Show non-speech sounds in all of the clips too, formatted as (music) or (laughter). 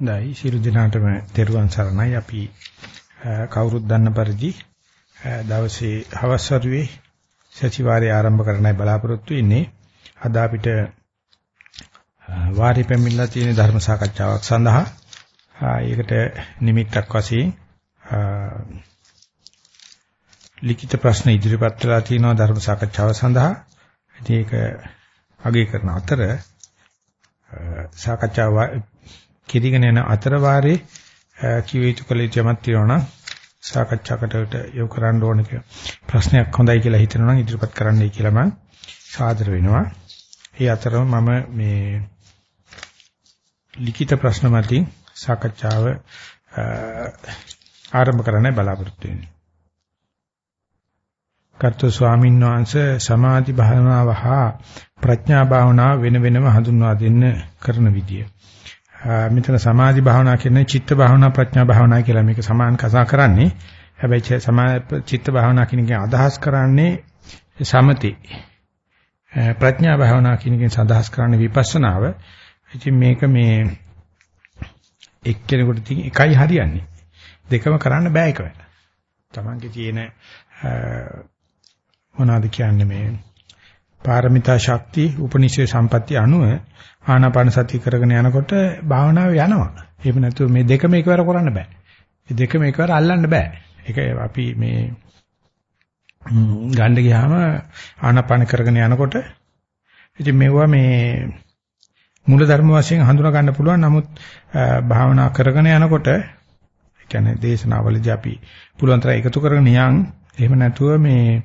දැයි සියලු දිනාටම තෙරුවන් සරණයි. අපි කවුරුත් දන්න පරිදි දවසේ හවස් වරුවේ සතිವಾರය ආරම්භ කරන්නයි බලාපොරොත්තු වෙන්නේ. අද අපිට වාරි පැමිණලා තියෙන ධර්ම සාකච්ඡාවක් සඳහා ඒකට නිමිත්තක් වශයෙන් ලිඛිත ප්‍රශ්න ඉදිරිපත් වෙලා තියෙනවා ධර්ම සාකච්ඡාව සඳහා. ඉතින් ඒක අගය කරන අතර සාකච්ඡාව කිරීගෙන යන අතර වාරේ කිව යුතු කළ යුතුමක් තියෙනවා නම් සාකච්ඡාකට යොමු කරන්න ඕන කියලා ප්‍රශ්නයක් හොඳයි කියලා හිතනවා නම් ඉදිරිපත් කරන්නයි කියලා මම සාදර වෙනවා. ඒ අතරම මම මේ ලිඛිත ප්‍රශ්න මතින් සාකච්ඡාව ආරම්භ කරන්න බලාපොරොත්තු වෙන්නේ. කර්ත ස්වාමීන් වහන්සේ සමාධි භාවනාව හා ප්‍රඥා භාවනාව වෙන වෙනම හඳුන්වා දෙන්න කරන විදිය. මෙතන සමාධි භාවනා කියන්නේ චිත්ත භාවනා ප්‍රඥා භාවනා කියලා මේක සමාන කතා කරන්නේ. හැබැයි සමා චිත්ත භාවනා කියන එකෙන් අදහස් කරන්නේ සමති. ප්‍රඥා භාවනා කියන එකෙන් අදහස් කරන්නේ විපස්සනාව. ඉතින් මේක මේ එක්කෙනෙකුට තියෙන එකයි හරියන්නේ. දෙකම කරන්න බෑ එකවර. Tamange තියෙන මොනවද කියන්නේ මේ පාරමිතා ශක්ති උපනිෂේ සම්පatti අනුව ආනාපාන සතිය කරගෙන යනකොට භාවනාව යනවා. එහෙම නැතුව මේ දෙකම එකවර කරන්න බෑ. මේ දෙකම එකවර අල්ලන්න බෑ. ඒක අපි මේ ගන්න ගියාම ආනාපාන කරගෙන යනකොට ඉතින් මෙවුවා මේ මූල ධර්ම වශයෙන් හඳුනා ගන්න පුළුවන්. නමුත් භාවනා කරගෙන යනකොට ඒ කියන්නේ දේශනාවලදී අපි පුළුවන් තරම් එකතු කරගෙන යන් එහෙම නැතුව මේ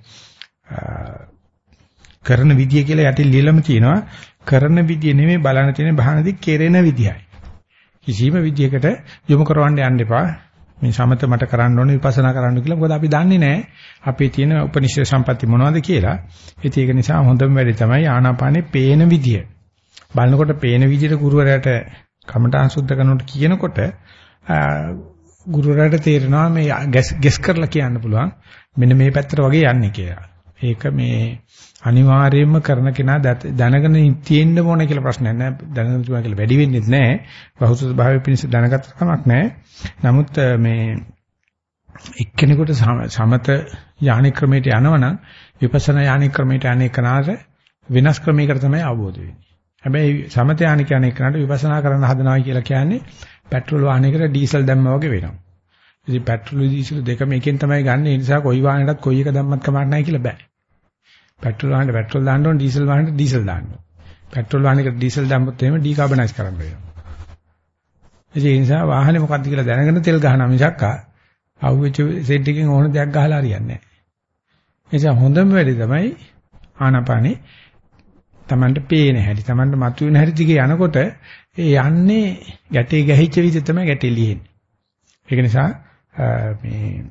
කරන විදිය කියලා යටින් ලියලම තියෙනවා කරන විදිය නෙමෙයි බලන්න තියෙන බහනදී කෙරෙන විදියයි. කිසිම විදියකට යොමු කරවන්න යන්න එපා. මේ සමත මට කරන්න ඕනේ විපස්සනා කරන්න කියලා. මොකද අපි දන්නේ නැහැ අපේ තියෙන උපනිෂද සම්පatti මොනවද කියලා. ඉතින් ඒක නිසා හොඳම වැඩේ තමයි ආනාපානේ පේන විදිය. බලනකොට පේන විදියට ගුරුවරයාට කමඨාන් සුද්ධ කරනකොට කියනකොට ගුරුවරයාට තේරෙනවා මේ ගෙස් කරලා කියන්න පුළුවන් මෙන්න මේ පැත්තට වගේ යන්නේ කියලා. ඒක මේ අනිවාර්යයෙන්ම කරන කෙනා දැනගෙන තියෙන්න ඕන කියලා ප්‍රශ්නයක් නෑ. දැනගෙන තුමා කියලා වැඩි වෙන්නේ නැහැ. බහුසුත භාවයේ පිණිස දැනගත්ත කමක් නැහැ. නමුත් මේ එක්කෙනෙකුට සමත යානි ක්‍රමයට යනවනම් විපස්සනා යානි ක්‍රමයට යන්නේ කනාට වෙනස් ක්‍රමයකට තමයි අවබෝධ වෙන්නේ. හැබැයි සමත යානි කියන්නේ කනට විපස්සනා කරන්න හදනවා කියලා කියන්නේ පෙට්‍රල් වාහනයකට ඩීසල් දැම්මා වගේ වෙනවා. ඉතින් පෙට්‍රල් ඩීසල් දෙකම එකෙන් තමයි ගන්න. ඒ නිසා කොයි වාහනයකටත් කොයි එක දැම්මත් කමක් නැහැ කියලා බෑ. පෙට්‍රල් වාහනේ පෙට්‍රල් දාන්න ඕන ඩීසල් වාහනේ ඩීසල් දාන්න ඕන. පෙට්‍රල් වාහනේකට ඩීසල් දැම්මොත් එහෙම ඩීකාබනයිස් කරන්න වෙනවා. ඒ නිසා වාහනේ මොකක්ද කියලා දැනගෙන තෙල් ගහනවා මිසක් ආවුවෙච්ච සෙට් එකකින් ඕන දෙයක් ගහලා හරියන්නේ නැහැ. ඒ නිසා හොඳම වැඩේ තමයි ආනාපානේ Tamanට පේන හැටි Tamanට මතුවෙන හැටි දිගේ යනකොට ඒ යන්නේ ගැටේ ගැහිච්ච විදිහ තමයි ගැටේ ලියෙන්නේ. ඒක නිසා මේ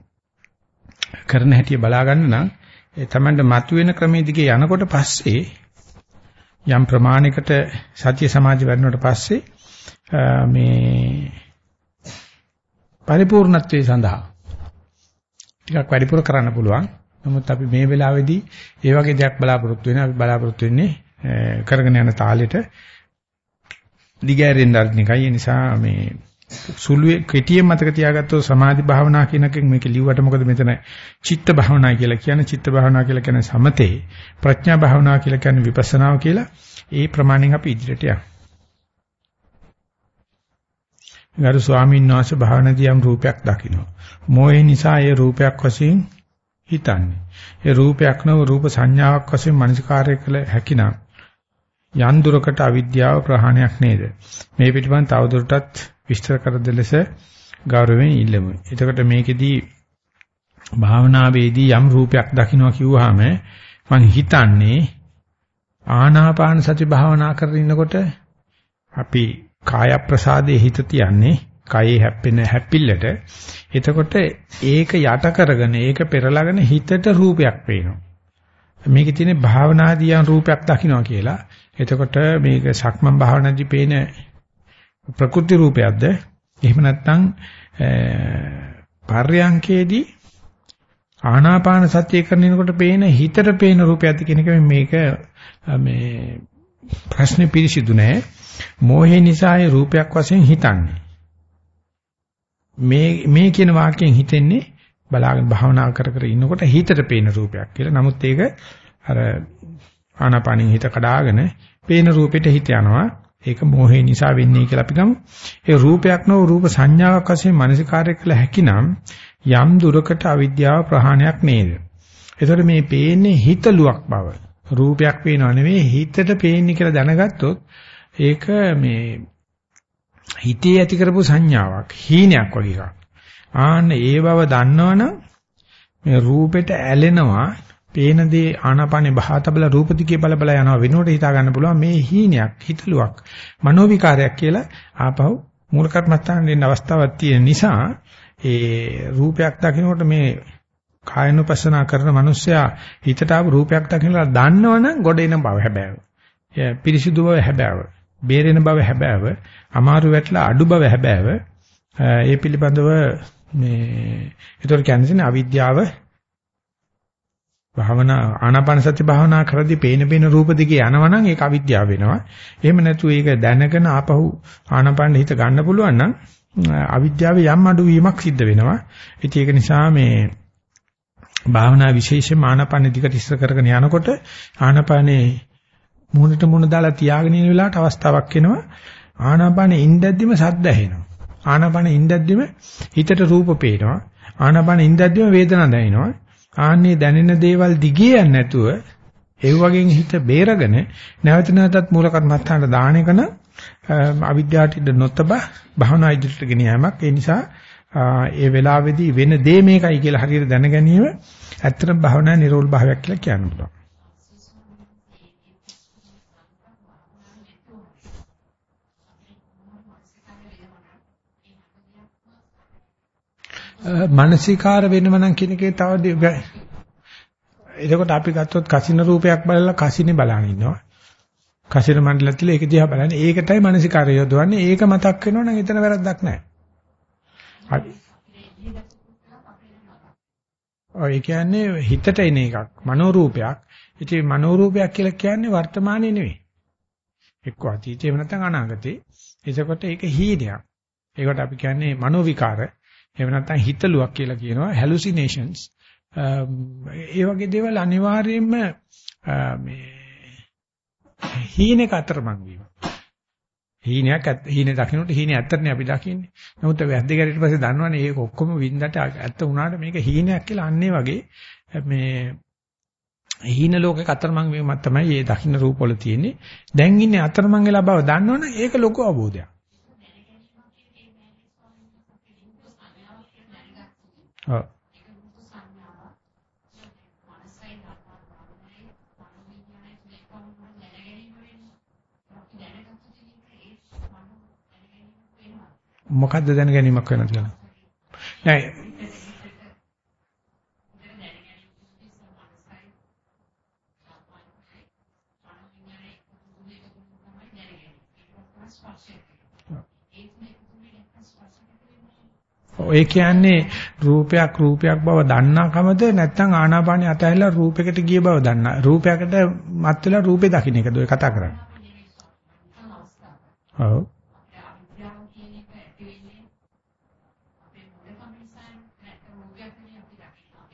කරන හැටි බලා ගන්න නම් ඒ Tamanට මතුවෙන ක්‍රමයේ දිගේ යනකොට පස්සේ යම් ප්‍රමාණයකට සත්‍ය සමාධි වැඩනකොට පස්සේ මේ පරිපූර්ණත්වයේ සඳහා ටිකක් වැඩිපුර කරන්න පුළුවන්. නමුත් අපි මේ වෙලාවේදී ඒ වගේ දෙයක් බලාපොරොත්තු වෙන අපි බලාපොරොත්තු වෙන්නේ කරගෙන යන තාලෙට දිගෑරෙන්න අරින එකයි. ඒ නිසා මේ සුළුවේ කෙටියෙන් මතක තියාගත්තොත් සමාධි භාවනා කියන එකෙන් මේක ලිව්වට මොකද මෙතන චිත්ත භාවනා කියලා කියන්නේ චිත්ත භාවනා කියලා කියන්නේ සමතේ ප්‍රඥා භාවනා කියලා කියන්නේ විපස්සනාව කියලා ඒ ප්‍රමාණයෙන් අපි ඉදිරියට යනවා. ගරු ස්වාමීන් වහන්සේ භාවනාදී යම් රූපයක් දකිනවා. මොහේ නිසා ඒ රූපයක් වශයෙන් හිතන්නේ. ඒ රූපයක් නව රූප සංඥාවක් වශයෙන් මනසිකාර්ය කළ හැකිනම් යන් දුරකට අවිද්‍යාව ප්‍රහාණයක් නේද? මේ පිටිපන් තවදුරටත් විස්තර කර දෙලෙස ගෞරවයෙන් ඉල්ලමු. එතකොට මේකෙදී භාවනාවේදී යම් රූපයක් දකින්නවා කිව්වහම මං හිතන්නේ ආනාපාන සති භාවනා කරගෙන ඉන්නකොට අපි කාය ප්‍රසාදයේ හිත තියන්නේ කයේ හැප්පෙන හැපිල්ලට එතකොට ඒක යට කරගෙන ඒක පෙරලාගෙන හිතට රූපයක් පේනවා. මේකේ තියෙන භාවනාදීයන් රූපයක් දකින්නවා කියලා. එතකොට මේක සක්මන් භාවනාදී පේන ප්‍රකෘති රූපයක්ද එහෙම නැත්නම් පර්යංකේදී ආනාපාන සතිය කරනකොට පේන හිතට පේන රූපයක්ද කියන එක මේක මේ ප්‍රශ්නේ පිළිසිදු නෑ මෝහේ නිසා ඒ රූපයක් වශයෙන් හිතන්නේ මේ මේ කියන වාක්‍යයෙන් හිතෙන්නේ බලාගෙන භාවනා කර කර ඉන්නකොට හිතට පේන රූපයක් කියලා. නමුත් ඒක අර ආනාපානින් හිත කඩාගෙන පේන රූපෙට හිත යනවා. ඒක මෝහේ නිසා වෙන්නේ කියලා අපි ගමු. ඒ රූපයක් නෝ රූප සංඥාවක් වශයෙන් මානසිකාරය කළ හැකිනම් යම් දුරකට අවිද්‍යාව ප්‍රහාණයක් නේද? ඒතකොට මේ පේන්නේ හිතලුවක් බව. රූපයක් පේනව නෙවෙයි හිතට පේන්නේ කියලා දැනගත්තොත් ඒක මේ හිතේ ඇති කරපු සංඥාවක් හීනයක් වගේ එකක්. ආන්න ඒ බව දන්නවනම් මේ රූපෙට ඇලෙනවා පේන දේ ආනාපානේ බහතබල රූප දිගේ බල බල යනවා වෙනකොට හිතා ගන්න පුළුවන් මේ හීනයක් හිතලුවක් මනෝ විකාරයක් කියලා ආපහු මූල කර්මස්ථාන දෙන්න අවස්ථාවක් තියෙන නිසා ඒ රූපයක් දකිනකොට මේ කායනුපස්සනා කරන මිනිස්සයා හිතට ආව රූපයක් දකිනලා දන්නවනම් ගොඩ එන බව හැබෑව. පිරිසිදු බව හැබෑව. බේරෙන බව හැබෑව. අමාරු වැටලා අඩු බව හැබෑව. ඒ පිළිබඳව මේ ඒතර කියන්නේ අවිද්‍යාව භාවනා ආනාපාන සති භාවනා කරද්දී පේන පේන රූප දිගේ යනවනම් ඒක අවිද්‍යාව වෙනවා. එහෙම නැතු ඒක දැනගෙන ආපහු ආනාපාන හිත ගන්න පුළුවන් නම් අවිද්‍යාවේ යම් අඩුවීමක් සිද්ධ වෙනවා. ඉතින් ඒක නිසා මේ භාවනා විශේෂයෙන්ම ආනාපාන දිගට ඉස්සර කරගෙන යනකොට ආනාපානේ මුහුණට මුහුණ දාලා තියාගෙන ඉන්න වෙලාවට අවස්ථාවක් එනවා. ආනාපානේ ඉඳද්දිම සද්ද ඇහෙනවා. ආනාපානේ ඉඳද්දිම හිතට රූප පේනවා. ආනාපානේ ඉඳද්දිම වේදනා දැනෙනවා. ආන්නේ දැනෙන දේවල් දිගේ යන්නේ නැතුව ඒ වගේ හිත බේරගෙන නැවත නැවතත් මූල කර්මස්ථානට දාන එක නම් අවිද්‍යාවට ඉඳ නොතබ භවනා ඉදිරියට ගෙන යාමක් ඒ නිසා ඒ වෙලාවේදී වෙන දේ මේකයි කියලා හරියට දැන ගැනීම ඇත්තටම භවනා නිරෝල් භාවයක් කියලා කියන්න පුළුවන්. මානසිකාර වෙනව නම් කියන එකේ තව එතකොට අපි ගත්තොත් කසින රූපයක් බලලා කසිනේ බලන ඉන්නවා. කසින මණ්ඩලත් තියලා ඒක දිහා බලන්නේ. ඒකටයි මානසිකාරය යොදවන්නේ. ඒක මතක් වෙනවා නම් එතන වැරද්දක් නැහැ. හරි. ඔය කියන්නේ හිතට එන එකක්. මනෝ රූපයක්. ඉතින් මනෝ රූපයක් කියලා කියන්නේ වර්තමානයේ නෙවෙයි. එක්ක අතීතේ නැත්නම් අනාගතේ. එතකොට ඒක හීනයක්. ඒකට අපි කියන්නේ මනෝ විකාර. එහෙම නැත්නම් හිතලුවක් කියලා කියනවා hallucinations. ඒ වගේ දේවල් අනිවාර්යයෙන්ම මේ හීනක අතරමං වීම. හීනයක් හීනේ දකින්නට හීනේ ඇත්තටනේ අපි දකින්නේ. නමුත් වැද්ද ගැරිට පස්සේ දන්නවනේ ඒක ඔක්කොම වින්දට ඇත්ත වුණාට මේක හීනයක් කියලා අන්නේ වගේ මේ හීන ලෝකේ අතරමං වීමක් තමයි මේ දකින්න රූපවල තියෙන්නේ. දැන් ඉන්නේ අතරමං වෙලා බව දන්නවනේ ඒක ලොකු අවබෝධයක්. ඔව්. මොකද්ද දැන ගැනීමක් වෙනවද කියලා? නෑ ඔය කියන්නේ රූපයක් රූපයක් බව දන්නාකමද නැත්නම් ආනාපානිය අතහැරලා රූපයකට ගිය බව දන්නා? රූපයකට මත් වෙලා රූපේ දකින්න එකද ඔය කතා කරන්නේ? ඔව්.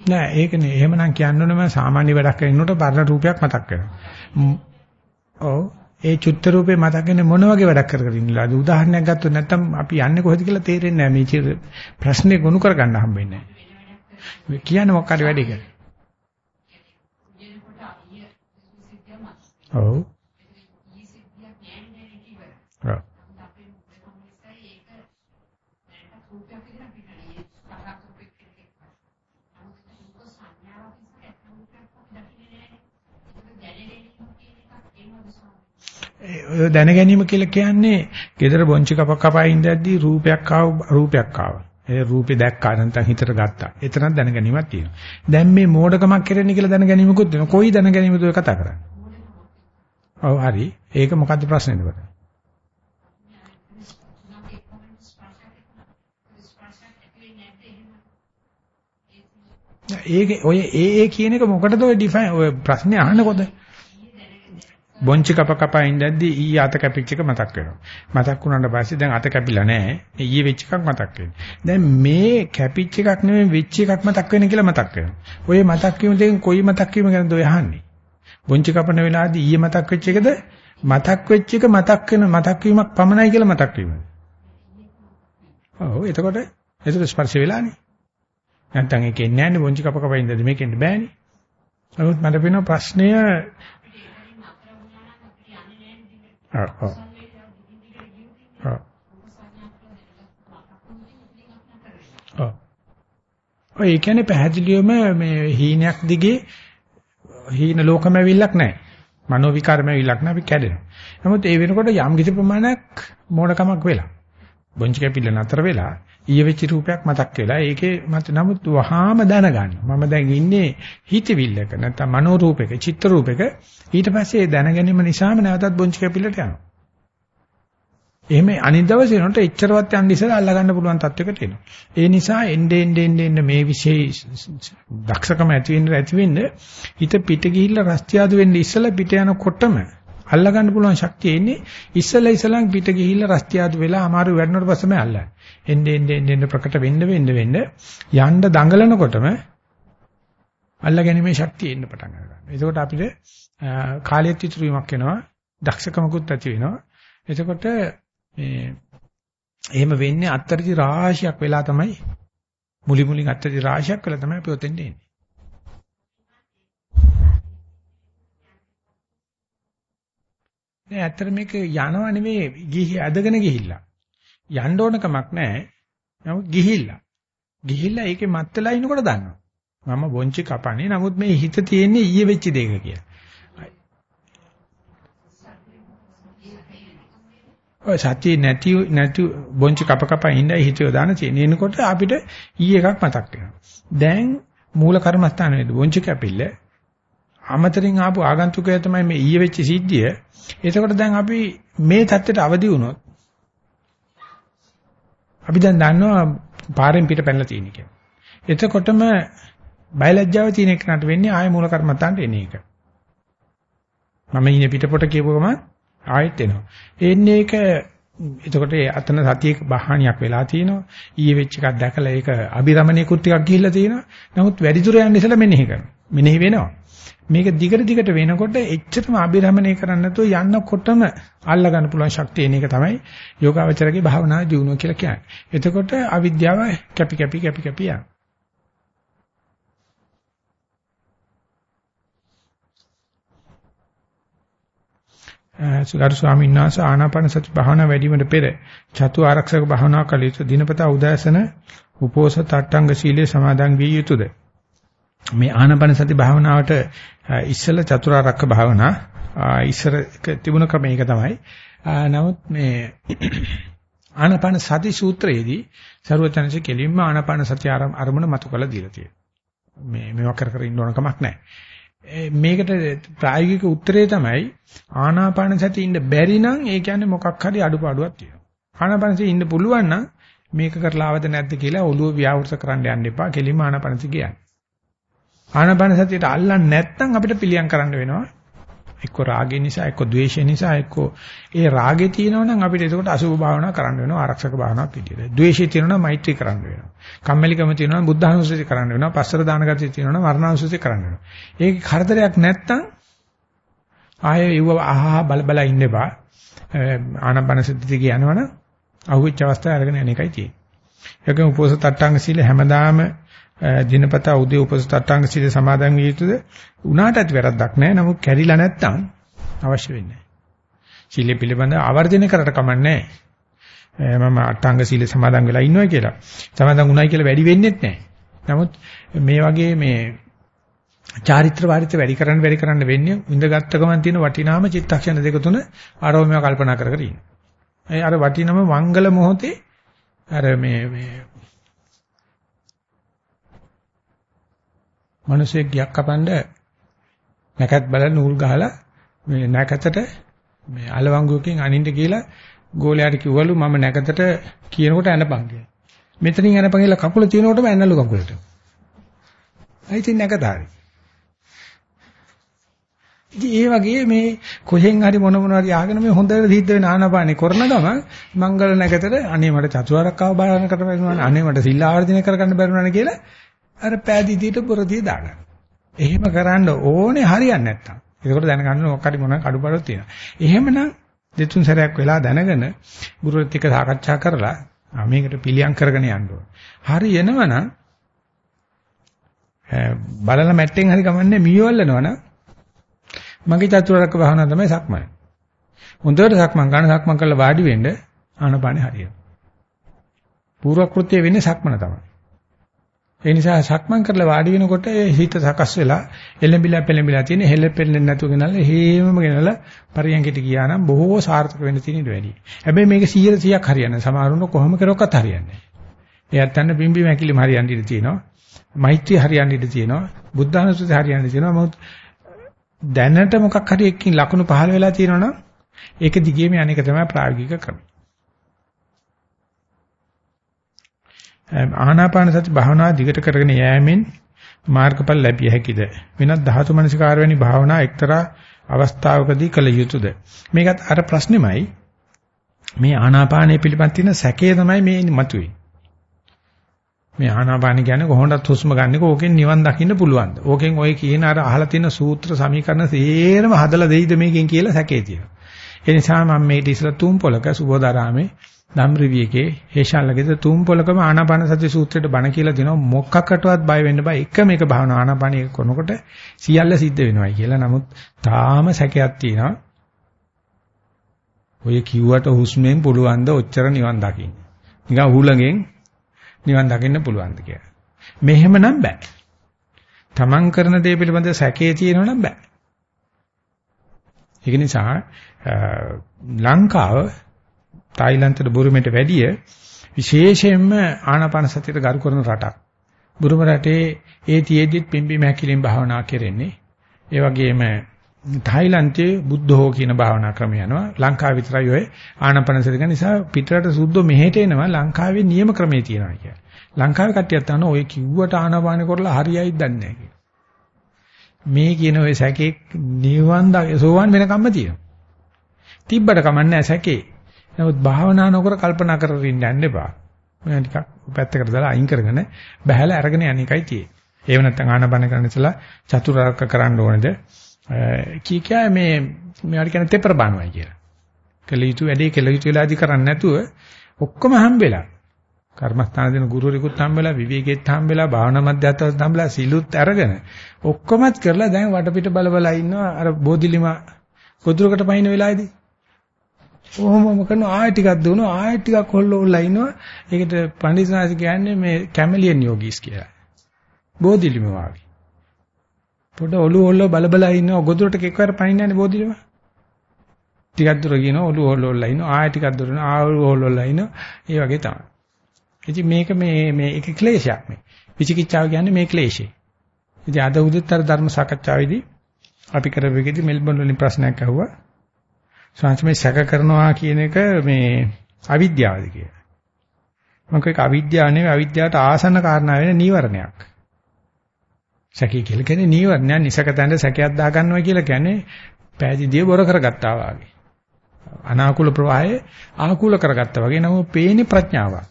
නෑ ඒක නේ එහෙමනම් කියන්න ඕනේ මම සාමාන්‍ය වැඩක් කරනකොට පරණ රූපයක් මතක් වෙනවා ඔව්. ඒ චුත්ත රූපේ මතකනේ මොන වගේ වැඩක් කර කර ඉන්නලාද උදාහරණයක් ගත්තොත් නැත්තම් අපි යන්නේ කොහෙද කියලා තේරෙන්නේ නැහැ. මේ ප්‍රශ්නේ ගොනු කර ගන්න හම්බෙන්නේ නැහැ. කියන්නේ මොකක් හරි වැඩි කියලා. ඔව් ඔව්. ඔය දැන ගැනීම කියලා කියන්නේ gedara බොංචි කපක් කපා ඉඳද්දී රූපයක් ආව රූපයක් ආවා. ඒ රූපේ දැක්කා නැත්නම් හිතට ගත්තා. එතනක් දැන ගැනීමක් තියෙනවා. දැන් මේ මෝඩකමක් කරන්නේ කියලා දැන ගැනීමකුත් දෙනවා. කොයි දැන ගැනීමද ඔය කතා කරන්නේ? ඔව් හරි. ඒක මොකද්ද ප්‍රශ්නේද බට? ඒක ඔය ඒ ඒ කියන එක මොකටද ඔය ඩිෆයින් ඔය ප්‍රශ්නේ අහන්නකොද? බොංචි කප කපා ඉඳද්දී ඊයේ අත කැපිච්ච එක මතක් වෙනවා. මතක් වුණාට පස්සේ දැන් අත කැපිලා නැහැ. ඊයේ වෙච්ච එකක් මතක් වෙනවා. දැන් මේ කැපිච්ච එකක් නෙමෙයි වෙච්ච එකක් මතක් වෙන කියලා මතක් වෙනවා. ඔය මතක් වීම දෙකෙන් කොයි මතක් වීම ගැනද ඔය අහන්නේ? බොංචි කපන වෙලාවේදී ඊයේ මතක් වෙච්ච එකද මතක් වෙච්ච එක මතක් වෙන මතක් වීමක් පමණයි කියලා මතක් වීම. ඔව් එතකොට එතකොට ස්පර්ශ වෙලානේ. නැත්තම් ඒක එන්නේ නැහැ නේ බොංචි කප කප ඉඳද්දී මේකෙන් බෑනේ. නමුත් මට වෙන ප්‍රශ්නය ඔව් ඔව්. ඔව්. ඔය කියන්නේ පැහැදිලිවම මේ හීනයක් දිගේ හීන ලෝකම ඇවිල්ලක් නැහැ. මනෝ විකාරම ඇවිල්ලක් නැහැ අපි කැඩෙනවා. නමුත් ඒ වෙනකොට යම් කිසි ප්‍රමාණයක් මෝඩකමක් වෙලා. බොංචි කැපිල්ල නතර වෙලා ඊයේ වෙච්ච රූපයක් මතක් වෙලා ඒකේ මත නමුත් වහාම දැනගන්න. මම දැන් ඉන්නේ හිතවිල්ලක නැත්නම් මනෝ රූපයක, චිත්ත රූපයක. ඊට පස්සේ ඒ දැනගැනීම නිසාම නැවතත් බොංචි කැපිල්ලට යනවා. එහෙම අනිත් දවසේ නට එච්චරවත් යන්න ඉස්සෙල්ලා අල්ල ගන්න පුළුවන් තත්වයකට එනවා. ඒ නිසා එnde ende ende ende මේ විශේෂ දක්ෂකම ඇති වෙන්න ඇති වෙන්න හිත පිට ගිහිල්ලා රස්තියාදු වෙන්න ඉස්සෙල්ලා පිට යනකොටම අල්ල ගන්න පුළුවන් ශක්තිය එන්නේ ඉස්සෙල්ලා ඉස්සෙල්ලා පිට ගිහිල්ලා රස්තියාදු වෙලා අමාරු වැඩනට පස්සම අල්ලන්නේ. එnde ende ende ප්‍රකට වෙන්න වෙන්න වෙන්න යන්න දඟලනකොටම අල්ලගැනීමේ ශක්තිය එන්න පටන් ගන්නවා. එතකොට අපිට කාලයත් ඉතුරු වීමක් වෙනවා. දක්ෂකමකුත් ඇති වෙනවා. එතකොට මේ එහෙම වෙන්නේ අත්තරදි රාශියක් වෙලා තමයි මුලි මුලින් අත්තරදි රාශියක් වෙලා තමයි අපි ඔතෙන්ට එන්නේ. නෑ ඇත්තට මේක යනව නෙවෙයි ගිහි ඇදගෙන ගිහිල්ලා. යන්න ඕන කමක් නැහැ. නමුත් ගිහිල්ලා. ගිහිල්ලා ඒකේ මත්තලා ඉනකොට දන්නවා. මම බොංචි කපන්නේ. නමුත් මේ හිත තියෙන්නේ ඊයේ වෙච්ච දෙයක කියලා. ඔය සතිය නැති නැති බොංචි කප කප ඉඳලා හිතියෝ දාන තියෙනකොට අපිට ඊ එකක් මතක් වෙනවා. දැන් මූල කර්මස්ථානයේදී බොංචි කැපිල්ල අමතරින් ආපු ආගන්තුකය තමයි මේ ඊයේ වෙච්ච සිද්ධිය. එතකොට දැන් අපි මේ தත්ත්වයට අවදි වුණොත් අපි දැන් දන්නවා පාරෙන් පිට පැනලා තියෙන එක. එතකොටම බයලජ්ජාව තියෙන එකකට වෙන්නේ ආය මූල කර්මත්තාන්ට එන එක. මම ඉන්නේ පිටපොට කියපුවම ආයෙත් එනවා. එන්නේ ඒක එතකොට අතන සතියක බහානියක් වෙලා තිනවා. ඊයේ වෙච්ච එකක් දැකලා ඒක අභිරමණයකුත් ටිකක් ගිහිල්ලා තියෙනවා. නමුත් වැඩි දුර යන්න ඉස්සලා මෙනෙහි කරනවා. මෙනෙහි වෙනවා. මේක දිගට දිගට වෙනකොට එච්චරම අභිරමණය කරන්න නැතුව යන්නකොටම අල්ල ගන්න පුළුවන් ශක්තිය එන එක තමයි යෝගාවචරගේ භාවනා දියුණුව කියලා කියන්නේ. එතකොට අවිද්‍යාව කැපි කැපි කැපි කැපි යනවා. සුගරු ස්වාමීන් වහන්සේ ආනාපාන සති භාවනා වැඩිවීමට පෙර චතු ආරක්ෂක භාවනා කළ යුතු දිනපතා උදෑසන උපෝසත අට්ටංග සීලේ සමාදන් විය යුතුද මේ ආනාපාන සති භාවනාවට ඉස්සල චතුරාර්යක භාවනා ඉස්සර තිබුණ ක්‍රමයක තමයි නමුත් මේ (clears throat) ආනාපාන සති සූත්‍රයේදී ਸਰවචනසේ කෙලින්ම ආනාපාන සති අරමුණ මතු කළ දීලා තියෙනවා මේ මේවා කර කර ඉන්න ඕන කමක් නැහැ මේකට ප්‍රායෝගික උත්තරේ තමයි ආනාපාන සතිය ඉන්න බැරි නම් ඒ කියන්නේ මොකක් හරි අඩුපාඩුවක් තියෙනවා. ආනාපාන සතිය ඉන්න පුළුවන් නම් මේක කරලා ආවද නැද්ද කියලා ඔළුව ව්‍යවෘත කරන්න යන්න එපා. කෙලින්ම ආනාපාන සතිය කියන්නේ. ආනාපාන සතියට අල්ලන්නේ නැත්නම් අපිට පිළියම් කරන්න වෙනවා. එක්ක රාගය නිසා එක්ක ද්වේෂය නිසා එක්ක ඒ රාගේ තියෙනවා නම් අපිට ඒකට අසුභ භාවනා කරන්න වෙනවා ආරක්ෂක භාවනාවක් විදියට. ද්වේෂය තියෙනවා නම් මෛත්‍රී කරන්න වෙනවා. කම්මැලිකම තියෙනවා නම් බුද්ධානුස්සතිය කරන්න වෙනවා. පස්සර දාන ගතිය තියෙනවා නම් මරණානුස්සතිය කරන්න වෙනවා. ඒක කරදරයක් නැත්තම් ආයේ ඉව අහහ බල බල ඉන්න එපා. ආනපන සතිය කියනවනම් අහුවෙච්ච අවස්ථාව අරගෙන යන එකයි තියෙන්නේ. ඒකම උපෝසත අට්ටාංග සීල හැමදාම දිනපතා උදේ උපසත අට්ටාංග සීල සමාදන් විය යුතුද? උනාට ඇති වැරද්දක් නැහැ. නමුත් කැඩිලා නැත්තම් අවශ්‍ය වෙන්නේ නැහැ. සීල පිළිබඳ ආවර්ජන කරට කමන්නේ මම අට්ටාංග සීල සමාදන් වෙලා ඉන්නවා කියලා. සමාදන් උනායි කියලා වැඩි වෙන්නේ නැහැ. නමුත් මේ වගේ මේ චාරිත්‍ර වාරිත්‍ර වැඩි කරන්න වැඩි කරන්න වෙන්නේ ඉඳගත්ත ගමන් තියෙන වටිනාම චිත්තක්ෂණ දෙක තුන ආරෝමය කල්පනා කර කර ඉන්න. ඒ අර වටිනම මංගල මොහොතේ අර මේ මේ මිනිස්සෙක් ගියක් කපන්න නැකත් බල නූල් ගහලා මේ නැකතට මේ අලවංගුවකින් අනින්න කියලා ගෝලයාට කිව්වලු මම නැකතට කියනකොට ඇනපන් කියලා. මෙතනින් ඇනපන් කියලා කකුල තියනකොටම ඇනලු කකුලට. අයි තින් නැකත හරි. ඉතින් ඒ වගේ මේ කොහෙන් හරි මොන මොන හරි ආගෙන මේ හොඳට සිද්ධ වෙන ආනාපානේ කරන ගම මංගල නැකතට අනේ මට චතුරාර්යකාව බලන්න කර බැරිුණා අනේ මට සිල් ආවර්ජනය කරගන්න බැරිුණා කියලා අර පෑදීතියට පොරදී දාගන්න. එහෙම කරන්න ඕනේ හරියන්නේ නැත්තම්. ඒකට දැනගන්න මොකක් හරි මොන කඩුබඩක් තියෙනවා. එහෙමනම් දෙතුන් සැරයක් වෙලා දැනගෙන ගුරුත් එක්ක සාකච්ඡා කරලා මේකට පිළියම් කරගෙන යන්න ඕනේ. හරි එනවනම් බලලා මැට්ටෙන් හරි කමන්නේ මීවල්නවනම් මගේ චතුරාර්යක භාවනාව තමයි සක්මන. හොඳට සක්මන් ගන්න සක්මන් කරලා වාඩි වෙන්න ආනපානෙ හරියට. පූර්ව කෘත්‍ය වෙන්නේ සක්මන තමයි. ඒ නිසා සක්මන් කරලා වාඩි වෙනකොට හිත සකස් වෙලා එළඹිලා පෙළඹිලා තියෙන හෙල්ල පෙල්ලෙන්නේ නැතුව ගෙනල්ලා හේමම ගෙනල්ලා පරියන්කිට ගියා නම් බොහෝ සාර්ථක වෙන්න තියෙන ඉඩ වැඩි. හැබැයි මේක 100%ක් හරියන්නේ සමහරුන කොහොම කරොක්වත් හරියන්නේ නැහැ. එයාත් අන්න බිම්බි මැකිලිම හරියන්න ඉඩ තියෙනවා. මෛත්‍රී හරියන්න ඉඩ තියෙනවා. බුද්ධානුස්සති හරියන්න ඉඩ තියෙනවා. මොකද දැනට මොකක් හරි එකකින් ලකුණු පහළ වෙලා තියෙනවනම් ඒක දිගේම අනේක තමයි ප්‍රායෝගික ක්‍රම. ආනාපාන සති භාවනාව දිගට කරගෙන යෑමෙන් මාර්ගඵල ලැබිය හැකිද? වෙනත් ධාතු මනසිකාර වැනි භාවනා එක්තරා අවස්ථාවකදී කළ යුතුයද? මේකත් අර ප්‍රශ්නෙමයි. මේ ආනාපානය පිළිබඳ තියෙන සැකය තමයි මේ මතුවේ. මේ ආනාපාන කියන්නේ කොහොමදත් හුස්ම ගන්නක ඕකෙන් නිවන් දකින්න පුළුවන්ද? ඕකෙන් ඔය කියන අර අහලා තියෙන සූත්‍ර සමීකරණ සේරම හදලා දෙයිද මේකෙන් කියලා සැකේ තියෙනවා. ඒ නිසා මම මේ ඉතිසලා තුම් පොලක සුබෝධාරාමේ ධම්රිවියකේ හේෂාලගේද තුම් පොලකම ආනාපාන සති සූත්‍රයට බණ කියලා දෙනවා මොකකටවත් බය වෙන්න බෑ එක මේක භාවනා ආනාපානිය කරනකොට සියල්ල සිද්ධ වෙනවයි කියලා. නමුත් තාම සැකයක් තියෙනවා. ඔය කිව්වට හුස්මෙන් පුළුවන් ද ඔච්චර නිවන් දකින්න. නිකන් හුලඟෙන් නිවන් දකින්න පුළුවන්ද කියලා. මෙහෙමනම් බෑ. තමන් කරන දේ පිළිබඳ සැකේ තියෙනවනම් බෑ. ඒක නිසා ලංකාව තායිලන්තයට බුරුමෙට වැඩිය විශේෂයෙන්ම ආනාපාන සතියට ගරු කරන රටක්. බුරුම රටේ ඒ තියේදිත් පිම්බීම හැකිලින් භාවනා කරන්නේ. ඒ වගේම තායිලන්තයේ බුද්ධෝ කියන භාවනා ක්‍රමය යනවා. ලංකාව විතරයි ඔය ආනාපාන සතිය නිසා පිටරට සුද්ධෝ මෙහෙට එනවා ලංකාවේ නියම ක්‍රමේ තියෙනවා කියලා. ලංකාවේ කට්ටියත් අහන ඔය කිව්වට ආනාපාන කරලා හරියයිද දන්නේ නැහැ මේ කියන ඔය සැකේ නිවන් සෝවන් වෙනකම්ම තියෙනවා. තිබ්බට කමන්නේ සැකේ. නමුත් භාවනා නොකර කල්පනා කරගෙන ඉන්න එපා. මම ටිකක් පැත්තකට දාලා අයින් කරගෙන බහැලා අරගෙන යන එකයි තියෙන්නේ. ඒව නැත්නම් ආනබන කරන්න ඉස්සලා චතුරාර්යක කරන්න ඕනේද? කී කිය මේ මේවට කියන තෙපර බානවයි කියලා. කළ යුතු වැඩේ කළ යුතු වෙලාදි කරන්නේ නැතුව ඔක්කොම හම්බෙලා. කර්මස්ථාන දෙන ගුරුවරයෙකුත් හම්බෙලා විවේකෙත් හම්බෙලා භාවනා මධ්‍යස්ථානත් හම්බෙලා සිලුත් අරගෙන ඔක්කොමත් කරලා දැන් වටපිට බල බල ඉන්නවා අර බෝධිලිම පොදුරකට පයින් වෙලාවේදී. කොහොමම කරන ආයෙ ටිකක් දුවනවා ආයෙ ටිකක් හොල්ල හොල්ලා ඉනවා. ඒකට පඬිස්සනාසි කියන්නේ මේ කැමලියන් යෝගීස් කියලා. බෝධිලිම වාගේ. පොඩ ඔළුව හොල්ල බල බල ඉන්නවා ගොදුරට කෙක්වර පයින් යන්නේ බෝධිලිම. ටිකක් දුර ගිනවා ඔළුව හොල්ල හොල්ලා ඉන්නවා ආයෙ ටිකක් දුර යනවා ආයෙ ඔළුව හොල්ල හොල්ලා ඉන්නවා. ඒ වගේ තමයි. ඉතින් මේක මේ මේ එක ක්ලේශයක් මේ. විචිකිච්ඡාව කියන්නේ මේ ක්ලේශේ. ඉතින් අද උදේත් අර ධර්ම සාකච්ඡාවේදී අපි කරපෙකදී මෙල්බන් වලින් ප්‍රශ්නයක් අහුවා. සංස්මේ සැක කරනවා කියන එක මේ අවිද්‍යාවද කියලා. මම කියක අවිද්‍යාව නෙවෙයි අවිද්‍යාවට ආසන්න කාරණා වෙන නීවරණයක්. සැකී කියලා කියන්නේ නීවරණයක් නිසකතැන්න සැකයක් දාගන්නවා කියලා කියන්නේ පෑදීදී බොර කරගත්තා වගේ. අනාකූල ප්‍රවාහය ආකූල කරගත්තා වගේ නම පේන්නේ ප්‍රඥාවක්.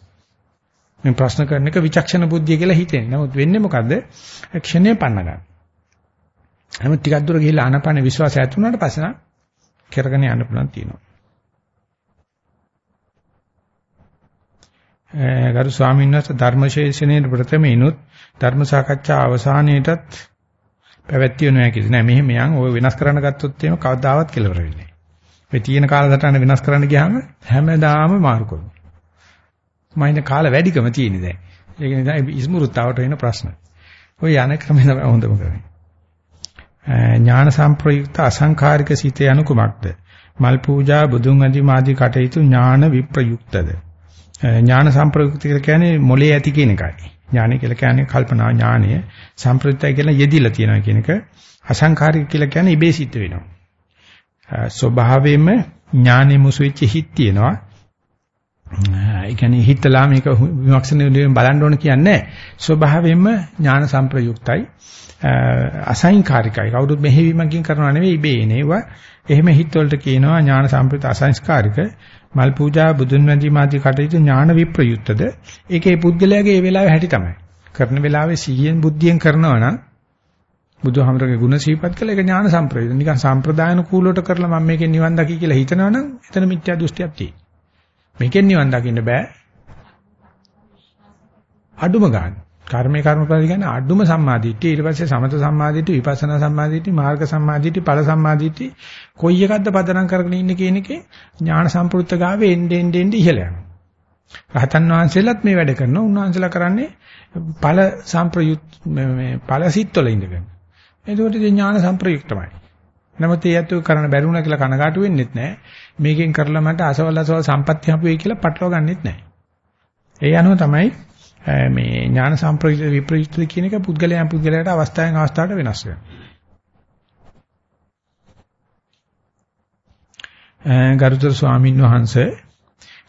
මේ ප්‍රශ්න කරන එක විචක්ෂණ බුද්ධිය කියලා හිතෙන්නේ. නමුත් වෙන්නේ මොකද්ද? ක්ෂණේ පන්න ගන්න. නමුත් ටිකක් දුර ගිහිල්ලා ආනපන විශ්වාසය ඇති වුණාට පස්සේ නම් කරගෙන යන්න පුළුවන් තියෙනවා. ගරු ස්වාමීන් වහන්සේ ධර්මශේෂණයේ ප්‍රථමයිනුත් ධර්ම සාකච්ඡා අවසානයේටත් පැවැත්විය නොහැකිද නෑ මෙහෙම යන් ඔය වෙනස් කරන්න ගත්තොත් එහෙම කවදාවත් කෙලවර වෙන්නේ නෑ. මේ තියෙන කාලසටහන වෙනස් කරන්න ගියාම හැමදාම මාරු කරනවා. මයින් කාල වැඩිකම තියෙන්නේ දැන්. ඒක නිසා ඉස්මෘතාවට වෙන ප්‍රශ්න. ඔය යන ක්‍රමය තමයි හොඳම ක්‍රමය. ඥාන සම්ප්‍රයුක්ත අසංඛාරික සිත යනු කුමක්ද? මල් පූජා බුදුන් අදි මාදි කටයුතු ඥාන විප්‍රයුක්තද? ඥාන සම්ප්‍රයුක්ත කියලා කියන්නේ මොලේ ඇති කියන එකයි. ඥානය කියලා කියන්නේ කල්පනා ඥානය. සම්ප්‍රයුක්තයි කියලා යෙදිලා තියෙනවා කියන එක. අසංඛාරික කියලා කියන්නේ ඉබේ සිද්ධ වෙනවා. ස්වභාවයෙන්ම ඥානෙ මුසු වෙච්ච හිත් තියෙනවා. ඒ කියන්නේ හිතලා මේක විමර්ශනයෙන් බලන්න ඕන කියන්නේ ස්වභාවයෙන්ම ඥාන සංප්‍රයුක්තයි අසංකාරිකයි කවුරුත් මෙහෙවීමකින් කරනව නෙවෙයි ඉබේ එනේවා එහෙම හිත වලට කියනවා ඥාන සංප්‍රයුක්ත අසංස්කාරික මල් පූජා බුදුන් වැඳීම ආදී කටයුතු ඥාන විප්‍රයුක්තද ඒකේ පුද්ගලයාගේ ඒ වෙලාවේ හැටි තමයි කරන වෙලාවේ සිහියෙන් බුද්ධියෙන් කරනවා නම් බුදුහාමරගේ ගුණ සිහිපත් කළා ඒක ඥාන සංප්‍රයුක්ත නිකන් සම්ප්‍රදායන කූලට කරලා මම මේකෙන් නිවන් දකි කියලා හිතනවනම් එතන මිත්‍යා දෘෂ්ටියක් තියෙනවා මේකෙන් නිවන් දකින්න බෑ. අඩුම ගන්න. කර්මේ කර්මඵල කියන්නේ අඩුම සම්මාදිට්ඨිය ඊට පස්සේ සමත සම්මාදිට්ඨිය විපස්සනා සම්මාදිට්ඨිය මාර්ග සම්මාදිට්ඨිය ඵල සම්මාදිට්ඨිය කොයි එකක්ද පදනම් කරගෙන ඉන්නේ කියන එකේ ඥාන සම්පූර්ත ගාවේ එන්න එන්න එන්න ඉහළ යනවා. රහතන් වහන්සේලාත් මේ වැඩ කරනවා. උන්වහන්සේලා කරන්නේ ඵල සම්ප්‍රයුත් මේ ඵල සිත්වල ඉඳගෙන. එතකොට ඥාන සම්ප්‍රයුක්තමයි. නමුත් ඒ යතු කරන්න බැරි වුණා කියලා කනගාටු වෙන්නෙත් නැහැ. මේකෙන් කරලා මට අසවල් අසවල් සම්පත්‍ය හම්බ වෙයි කියලා පටලවා ගන්නෙත් නැහැ. ඒ අනුව තමයි මේ ඥාන සම්ප්‍රයුක්ත විප්‍රයුක්ත කියන එක පුද්ගලයන් පුද්ගලයාට අවස්ථාවෙන් අවස්ථාවට වෙනස් වෙනවා. ගරුතර ස්වාමීන් වහන්සේ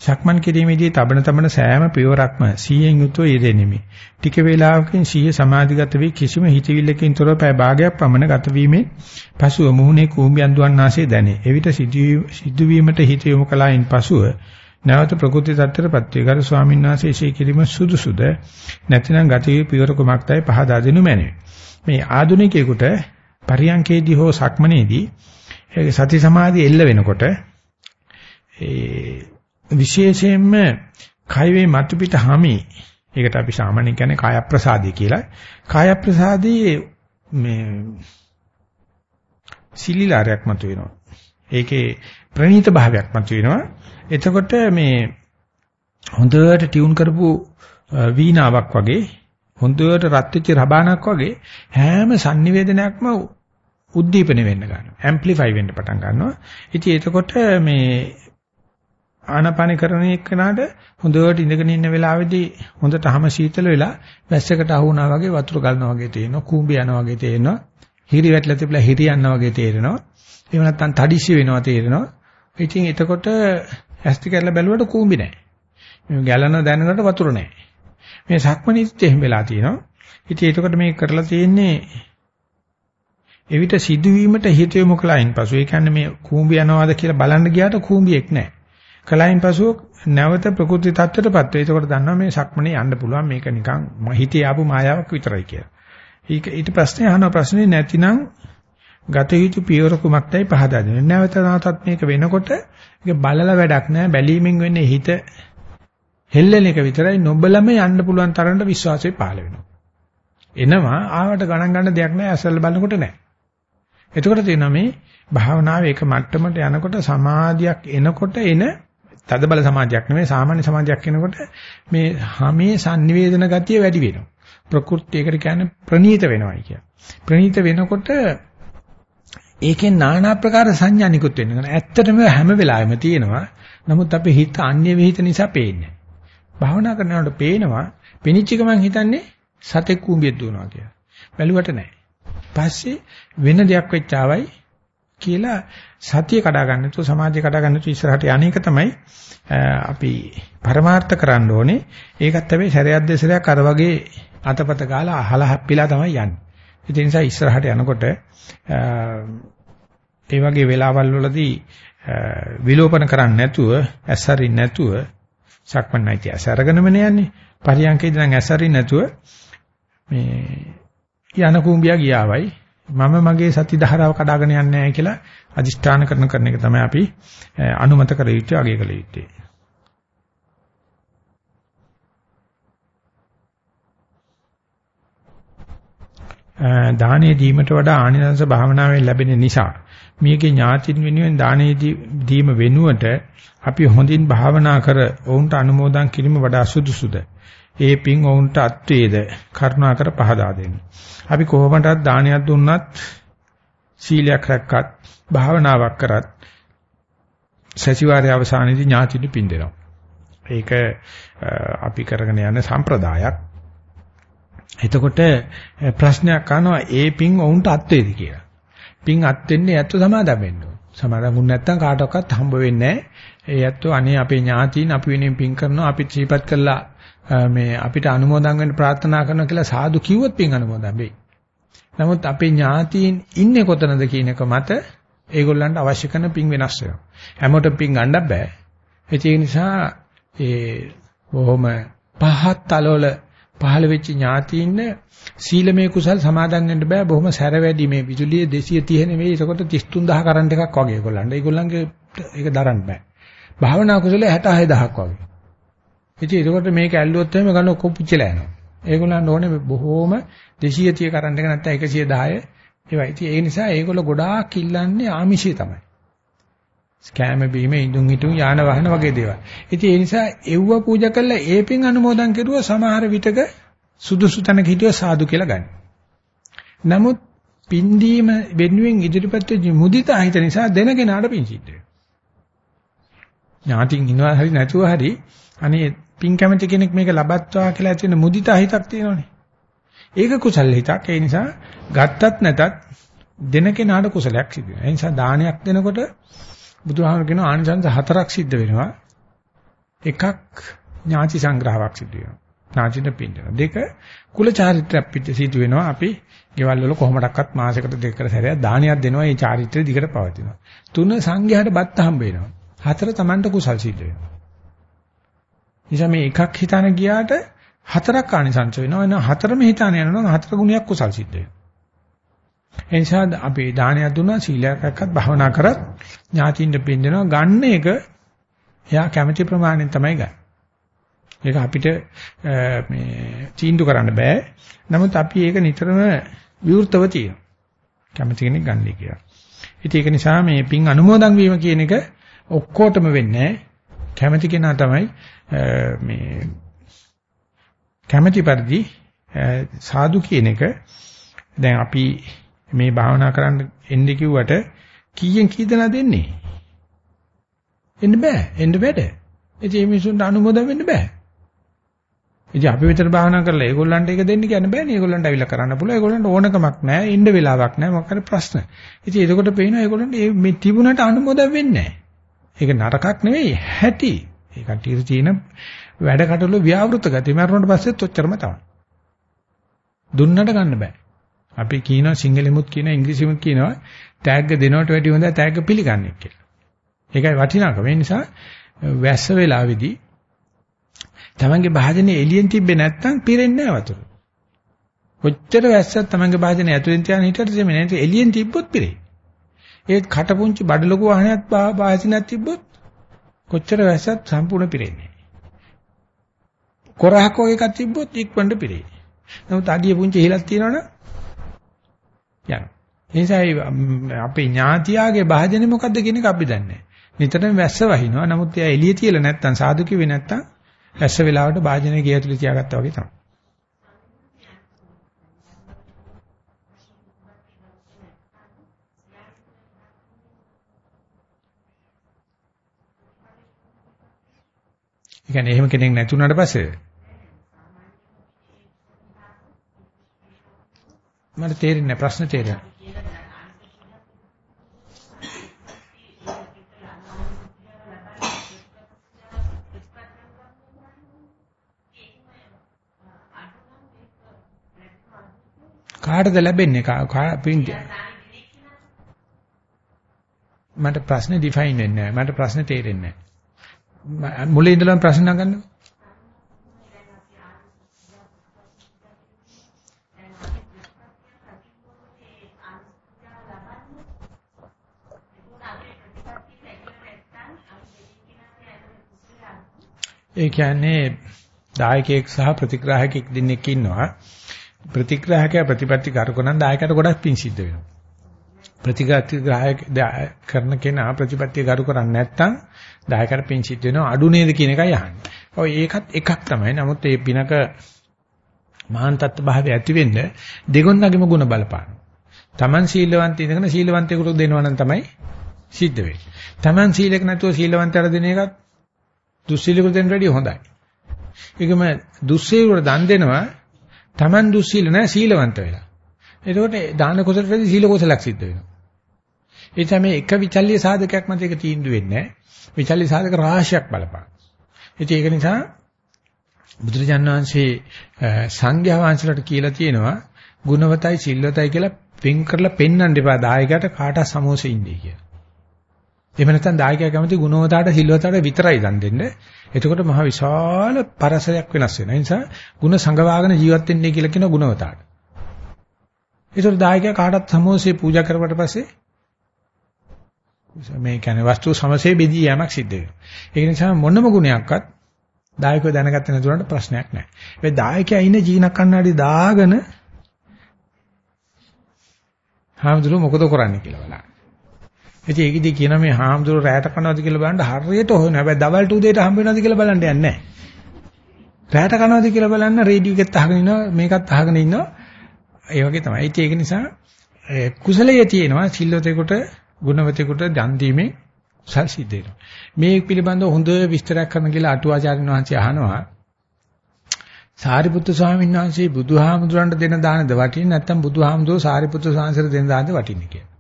සක්මන් කිරීමේදී තබන තබන සෑම පියවරක්ම සීයෙන් යුතුව යෙදෙනිමි. ටික වේලාවකින් සීය සමාධිගත වී කිසිම හිතවිල්ලකින් තොරව පැය භාගයක් පමණ ගත වීමෙන් පසුව මුහුණේ කූඹියන් දුවන්නාසේ දැනේ. එවිට සිදුවීමට හිත යොමු කලායින් පසුව නැවත ප්‍රකෘති tattරපත් වේ. ගරු ස්වාමීන් වහන්සේ ශී කිරීම සුදුසුද නැතිනම් ගත වූ පියවර කුමක්දයි පහදා දෙනු මැනවි. මේ ආධුනිකයෙකුට පරියංකේදී හෝ සක්මනේදී සති සමාධිය එල්ල වෙනකොට ඒ විශේෂයෙන්ම කයවේ මතු පිට හැමි ඒකට අපි සාමාන්‍යයෙන් කියන්නේ කාය ප්‍රසාදය කියලා. කාය ප්‍රසාදයේ මේ සිලිලාරයක් මතු වෙනවා. ඒකේ ප්‍රණීත භාවයක් මතු වෙනවා. එතකොට මේ හොඳට ටියුන් කරපු වීණාවක් වගේ හොඳට රත් වෙච්ච රබානක් වගේ හැම sannivedanayakම උද්දීපන වෙන්න ගන්නවා. ඇම්ප්ලිෆයි වෙන්න පටන් ගන්නවා. ඉතින් එතකොට මේ ආනාපාන කරන එක්කනට හොඳට ඉඳගෙන ඉන්න වෙලාවේදී හොඳට හැම සීතල වෙලා වැස්සකට අහු වුණා වගේ වතුර ගලනවා වගේ තේරෙනවා කූඹි යනවා වගේ තේරෙනවා හිරි වැටලා තිබලා හිරි යනවා වගේ තේරෙනවා එහෙම නැත්නම් තඩිසි වෙනවා තේරෙනවා ඉතින් එතකොට ඇස්ති කරලා බැලුවට කූඹි නැහැ මේ ගැලන දැනනකොට වතුර නැහැ මේ සක්මනිත් එහෙම වෙලා තියෙනවා ඉතින් එතකොට මේක කරලා තියෙන්නේ එවිට සිදුවීමට හිත යොමු කළායින් පසු ඒ කියන්නේ මේ කූඹි යනවාද කියලා බලන්න ගියාට කූඹියෙක් නැහැ කලයින් පසුව නැවත ප්‍රකෘති tattරටපත් වේ. ඒකෝට දන්නවා මේ සක්මනේ යන්න පුළුවන් මේක නිකන් හිතේ ආපු මායාවක් විතරයි කියලා. ඊට ඊට ප්‍රශ්නේ අහන ප්‍රශ්නේ නැතිනම් ගත යුතු පියවර කුමක්දයි පහදා දෙන්න. නැවත නැවතත් මේක වෙනකොට ඒක බලලා වැඩක් නැහැ. බැලීමෙන් වෙන්නේ හිත හෙල්ලෙන එක විතරයි නොබලම යන්න පුළුවන් තරමට විශ්වාසය පහළ වෙනවා. එනවා ආවට ගණන් ගන්න දෙයක් නැහැ අසල් බලනකොට නැහැ. එතකොට තියෙනවා මේ භාවනාවේ එක මට්ටමට යනකොට සමාධියක් එනකොට එන තද බල සමාධියක් නෙමෙයි සාමාන්‍ය සමාධියක් වෙනකොට මේ හැමේ sannivedana ගතිය වැඩි වෙනවා. ප්‍රകൃතියකට කියන්නේ ප්‍රනීත වෙනවයි කිය. ප්‍රනීත වෙනකොට ඒකෙන් নানা ආකාර සංඥා නිකුත් වෙනවා. ඇත්තටම හැම වෙලාවෙම තියෙනවා. නමුත් අපේ හිත අන්‍ය විහිිත නිසා පේන්නේ. භාවනා කරනකොට පේනවා. පිනිච්ච ගමන් හිතන්නේ සතෙක් කුඹියක් දුවනවා කියලා. බැලුවට නැහැ. පස්සේ වෙන දෙයක් වෙච්චාවයි කියලා සතිය කඩා ගන්න තු සමාධිය කඩා ගන්න තු ඉස්සරහට යන්නේක තමයි අපි පරමාර්ථ කරන්න ඕනේ. ඒකත් හැබැයි සැරයක් දෙසරයක් අර වගේ අතපත ගාලා අහලා හැප්පිලා තමයි යන්නේ. ඒ නිසා ඉස්සරහට යනකොට ඒ වගේ වෙලාවල් වලදී විලෝපන කරන්නේ නැතුව ඇස්සරින් නැතුව සක්මන් නැති ඇසරගෙනම යන්නේ. පරියන්කේදී නම් ඇස්සරින් නැතුව මේ යන කුඹියා ගියාවයි මම මගේ සති ධාරාව කඩාගෙන යන්නේ නැහැ කියලා අදිෂ්ඨාන කරන කරන එක තමයි අපි අනුමත කළ යුත්තේ අගය කළ යුත්තේ. දානේ දීමට වඩා ආනිසංස භාවනාවෙන් ලැබෙන නිසා මේකේ ඥාතින් වෙනුවෙන් දානේ දීම වෙනුවට අපි හොඳින් භාවනා කර ඔවුන්ට අනුමෝදන් කිරීම වඩා සුදුසුද? ඒ පින් ඔවුන්ට අත්වේද කරුණාකර පහදා දෙන්න. අපි කොහොමදත් දානයක් දුන්නත් සීලයක් රැක්කත් භාවනාවක් කරත් සතිವಾರයේ අවසානයේදී ඥාතිනු පින් දෙනවා. ඒක අපි කරගෙන යන සම්ප්‍රදායක්. එතකොට ප්‍රශ්නයක් අහනවා ඒ පින් ඔවුන්ට අත්වේද කියලා. පින් අත් වෙන්නේ ඇත්ත සමාදම් වෙන්න ඕන. සමාදම් වුණ නැත්නම් කාටවත් හම්බ වෙන්නේ ඒ ඇත්තෝ අනේ අපේ ඥාතීන් අපි වෙනින් පින් කරනවා අපිත් සිහිපත් කළා මේ අපිට අනුමෝදන් වෙන්න ප්‍රාර්ථනා කරනවා කියලා සාදු කිව්වොත් පින් අනුමෝදන් වෙයි. නමුත් අපේ ඥාතීන් ඉන්නේ කොතනද කියන එක මත ඒගොල්ලන්ට අවශ්‍ය කරන පින් වෙනස් වෙනවා. හැමෝටම පින් ගන්න බෑ. ඒ නිසා ඒ බොහොම පහත් තලවල පහළ වෙච්ච ඥාතීන් සීලමය කුසල් සමාදන් වෙන්න බෑ බොහොම සැර වැඩි මේ විදුලිය 230 නෙවෙයි ඒකට 33000 කරන්ට් එකක් වගේ ඒගොල්ලන්ට. ඒගොල්ලන්ගේ ඒක දරන්න බෑ. භාවනා කුසල 66000ක් වගේ. ඉතින් ඒකට මේක ඇල්ලුවොත් එහෙම ගන්න ඔක්කොම පුච්චලා යනවා. ඒගොල්ලන්ට ඕනේ බොහොම 230 කරන්ට් එක නැත්නම් 110 ඒවා. ඉතින් ඒ නිසා ඒගොල්ලෝ ගොඩාක් ඉල්ලන්නේ ආමිෂය තමයි. ස්කෑම බීම ඉදුන් හිටුන් යාන වාහන වගේ දේවල්. ඉතින් ඒ නිසා එව්ව පූජා කළා ඒ පින් අනුමෝදන් කෙරුවා සමහර විටක සුදුසු තැනක හිටිය සාදු කියලා ගන්න. නමුත් පින්දීම වෙනුවෙන් ඉදිරිපත් වෙච්ච මුදිතා හිත නිසා දෙනගෙනාට පින් සිද්ධ වෙනවා. ඥාතින් ඉන්නවා හරි නැතුව හරි අනේ පින් කැමති කෙනෙක් මේක ලබත්වා කියලා ඇති වෙන මුදිතා හිතක් තියෙනවනේ. ඒක කුසල හිතක්. ඒ නිසා ගත්තත් නැතත් දෙන කෙනාට කුසලයක් සිදු වෙනවා. ඒ නිසා දානයක් දෙනකොට බුදුහාමර කියන ආනිසංස හතරක් සිද්ධ වෙනවා. එකක් ඥාති සංග්‍රහයක් සිද්ධ වෙනවා. ඥාතිට පින්නන. දෙක කුල චාරිත්‍රාක් පිට සිදු වෙනවා. අපි ගෙවල් වල කොහොමඩක්වත් මාසෙකට දෙකකට සැරයක් දානයක් දෙනවා. මේ චාරිත්‍රය දිගට පවතිනවා. තුන සංඝයාට බත් හම්බ වෙනවා. හතර Tamanට කුසල් සිද්ධ වෙනවා. නිසා මේ එකක් හිතන ගියාට හතරක් ආනිසංස වෙනවා. එන හතරම හිතාන යනවා හතර ගුණයක් කුසල් සිද්ධ වෙනවා. ඒ නිසා අපි දානයක් දුන්නා සීලයක් රැක්කත් භාවනා කරත් ඥාතියින්ට පින්දෙනවා ගන්න එක එයා කැමැති ප්‍රමාණයෙන් තමයි ගන්න. ඒක අපිට මේ තීන්දුව කරන්න බෑ. නමුත් අපි ඒක නිතරම විවෘතව තියෙනවා. කැමැති කෙනෙක් ගන්නයි කියලා. ඉතින් ඒක නිසා මේ පින් අනුමෝදන් වීම කියන එක ඔක්කොටම වෙන්නේ කැමැති කෙනා තමයි මේ කැමැති පරිදි සාදු කියන එක දැන් අපි මේ භාවනා කරන්න එන්නේ කිව්වට කීයෙන් කී දෙනා දෙන්නේ? එන්න බෑ. එන්න බෑ. ඉතින් මේ මිනිසුන්ට අනුමೋದන් වෙන්න බෑ. ඉතින් අපි විතර භාවනා කරලා ඒගොල්ලන්ට ඒක දෙන්න කියන්න බෑනේ. ඒගොල්ලන්ට අවිලා කරන්න පුළුවන්. ඒගොල්ලන්ට ඕනකමක් නැහැ. ඉන්න වෙලාවක් නැහැ. මොකක් හරි ප්‍රශ්න. ඉතින් එතකොට පේනවා ඒගොල්ලන්ට මේ තිබුණට අනුමೋದන් වෙන්නේ නැහැ. ඒක නරකක් නෙවෙයි. හැටි. ඒ කටියට තියෙන වැඩ කටළු ව්‍යවෘත ගතිය මරුණට පස්සෙත් ඔච්චරම තමයි. දුන්නට ගන්න බෑ. අපි කියනවා සිංහලෙමුත් කියනවා ඉංග්‍රීසිමුත් කියනවා ටැග් දෙනවට වැඩිය හොඳයි ටැග් පිළිගන්නේ කියලා. ඒකයි වටිනාකම. ඒ නිසා වැස්ස වෙලාවේදී තමන්ගේ භාජනේ එළියෙන් තිබ්බේ නැත්නම් පිරෙන්නේ නැහැ වතුර. කොච්චර වැස්සක් තමන්ගේ භාජනේ ඇතුලෙන් තියාගෙන හිටියද එමේ නැත්නම් එළියෙන් තිබ්බොත් පිරෙයි. ඒත් කටපුංචි බඩ ලොකු වාහනයක් භාජනයක් තිබ්බොත් කොච්චර වැස්සක් සම්පූර්ණ පිරෙන්නේ නැහැ. කොරහක් වගේ එකක් තිබ්බොත් ඉක්මනට පිරෙයි. නමුත් අඩිය පුංචි හිලක් තියෙනවනේ යනවා. ඒ නිසා අපේ ඥාතියාගේ භාජනේ මොකද්ද කියන එක අපි දන්නේ නැහැ. නිතරම වැස්ස වහිනවා. නමුත් එයා එළිය තියලා නැත්තම් සාදු කිව්වේ නැත්තම් වැස්ස වෙලාවට භාජනේ ගේ ඇතුලේ තියාගත්තා වගේ තමයි. ඒ කියන්නේ එහෙම කෙනෙක් නැතුණාට පස්සේ මට තේරෙන්නේ ප්‍රශ්න තේරෙන්නේ. කාටද ලැබෙන්නේ මට ප්‍රශ්නේ ඩිෆයින් වෙන්නේ නැහැ. මට ප්‍රශ්නේ තේරෙන්නේ නැහැ. මුලින් ඉඳලම ප්‍රශ්න නගන්නකෝ. ඒ කියන්නේ දායකයෙක් සහ ප්‍රතිග්‍රාහකෙක් දෙන්නෙක් ඉන්නවා. ප්‍රතිග්‍රාහකයා ප්‍රතිපත්ති කරකනන් දායකයට ගොඩක් පිං සිද්ධ වෙනවා. ප්‍රතිග්‍රාහක කරන කෙනා ප්‍රතිපත්ති කරු කරන්නේ නැත්නම් දායකයට පිං සිද්ධ වෙනවා අඩු නේද කියන එකයි අහන්නේ. ඔය ඒකත් එකක් තමයි. නමුත් මේ පිනක මහාන් තත්ත්ව භාවය ඇති වෙන්න දෙගොන්නගෙම ಗುಣ බලපාන. Taman සීලවන්ත ඉඳගෙන සීලවන්තයෙකුට දෙනවා නම් තමයි සිද්ධ වෙන්නේ. Taman සීලක නැතුව සීලවන්තයට දෙන එකත් දුස්සීලෙකුට දෙන්න වැඩිය හොඳයි. ඒකම දුස්සීලෙකුට දන් දෙනවා Taman දුස්සීල නැහැ සීලවන්ත වෙලා. එතකොට දාන කුසලටදී සීල කුසලක් සිද්ධ වෙනවා. ඒ තමයි එක විචල්්‍ය සාධකයක් මත ඒක තීන්දුව වෙන්නේ නැහැ. විචල්්‍ය සාධක රාශියක් බලපාන. ඉතින් ඒක නිසා බුදුරජාණන් වහන්සේ සංඝයා වහන්සේලාට කියලා තියෙනවා ගුණවතයි සිල්වතයි කියලා වෙන් කරලා පෙන්වන්න එපා දායකයට කාට සමෝසෙ ඉන්නේ කියලා. එහෙම නැත්නම් දායකයා කැමති ගුණවතාට සිල්වතාට විතරයි දන් දෙන්න. එතකොට මහ විශාල පරසයක් වෙනස් වෙනවා. ඒ නිසා ಗುಣ සංගවාගෙන ජීවත් වෙන්නේ කියලා කියන ගුණවතාට. ඒතර දායකයා කාටත් සමෝසෙ පූජා කරුවට පස්සේ මේ කියන්නේ වස්තු සමසේ බෙදී යෑමක් සිද්ධ වෙනවා. ඒ නිසා මොනම ගුණයක්වත් දායකව දැනගත්තේ නැතුනට ප්‍රශ්නයක් නැහැ. ඒ දායකයා ඉන්නේ ජීන කන්නාඩි දාගෙන හාමුදුරුව මොකද කරන්නේ කියලා බලන්න. ඉතින් ඒකෙදි කියන මේ හාමුදුරුව රැයට කනවද කියලා බලන්න හරියට හොයන. හැබැයි දවල්ට උදේට හම්බ වෙනවද කියලා බලන්න යන්නේ නැහැ. රැයට කනවද කියලා බලන්න රේඩියෝ එකත් අහගෙන ඉන්නවා මේකත් අහගෙන ඉන්නවා. ඒ වගේ තමයි. ඒක නිසා කුසලයේ තියෙනවා සිල්වතෙකුට ගුණවතෙකුට දන් දීමේ කුසල් සිද්ධ වෙනවා. මේ පිළිබඳව හොඳ විස්තරයක් කරන්න කියලා අටුවාචාර්යන් වහන්සේ අහනවා. සාරිපුත්තු ස්වාමීන් වහන්සේ බුදුහාමුදුරන්ට දෙන දානද වටින්නේ නැත්නම් බුදුහාමුදුරෝ සාරිපුත්තු ස්වාමීන්ට දෙන දානද වටින්නේ කියලා.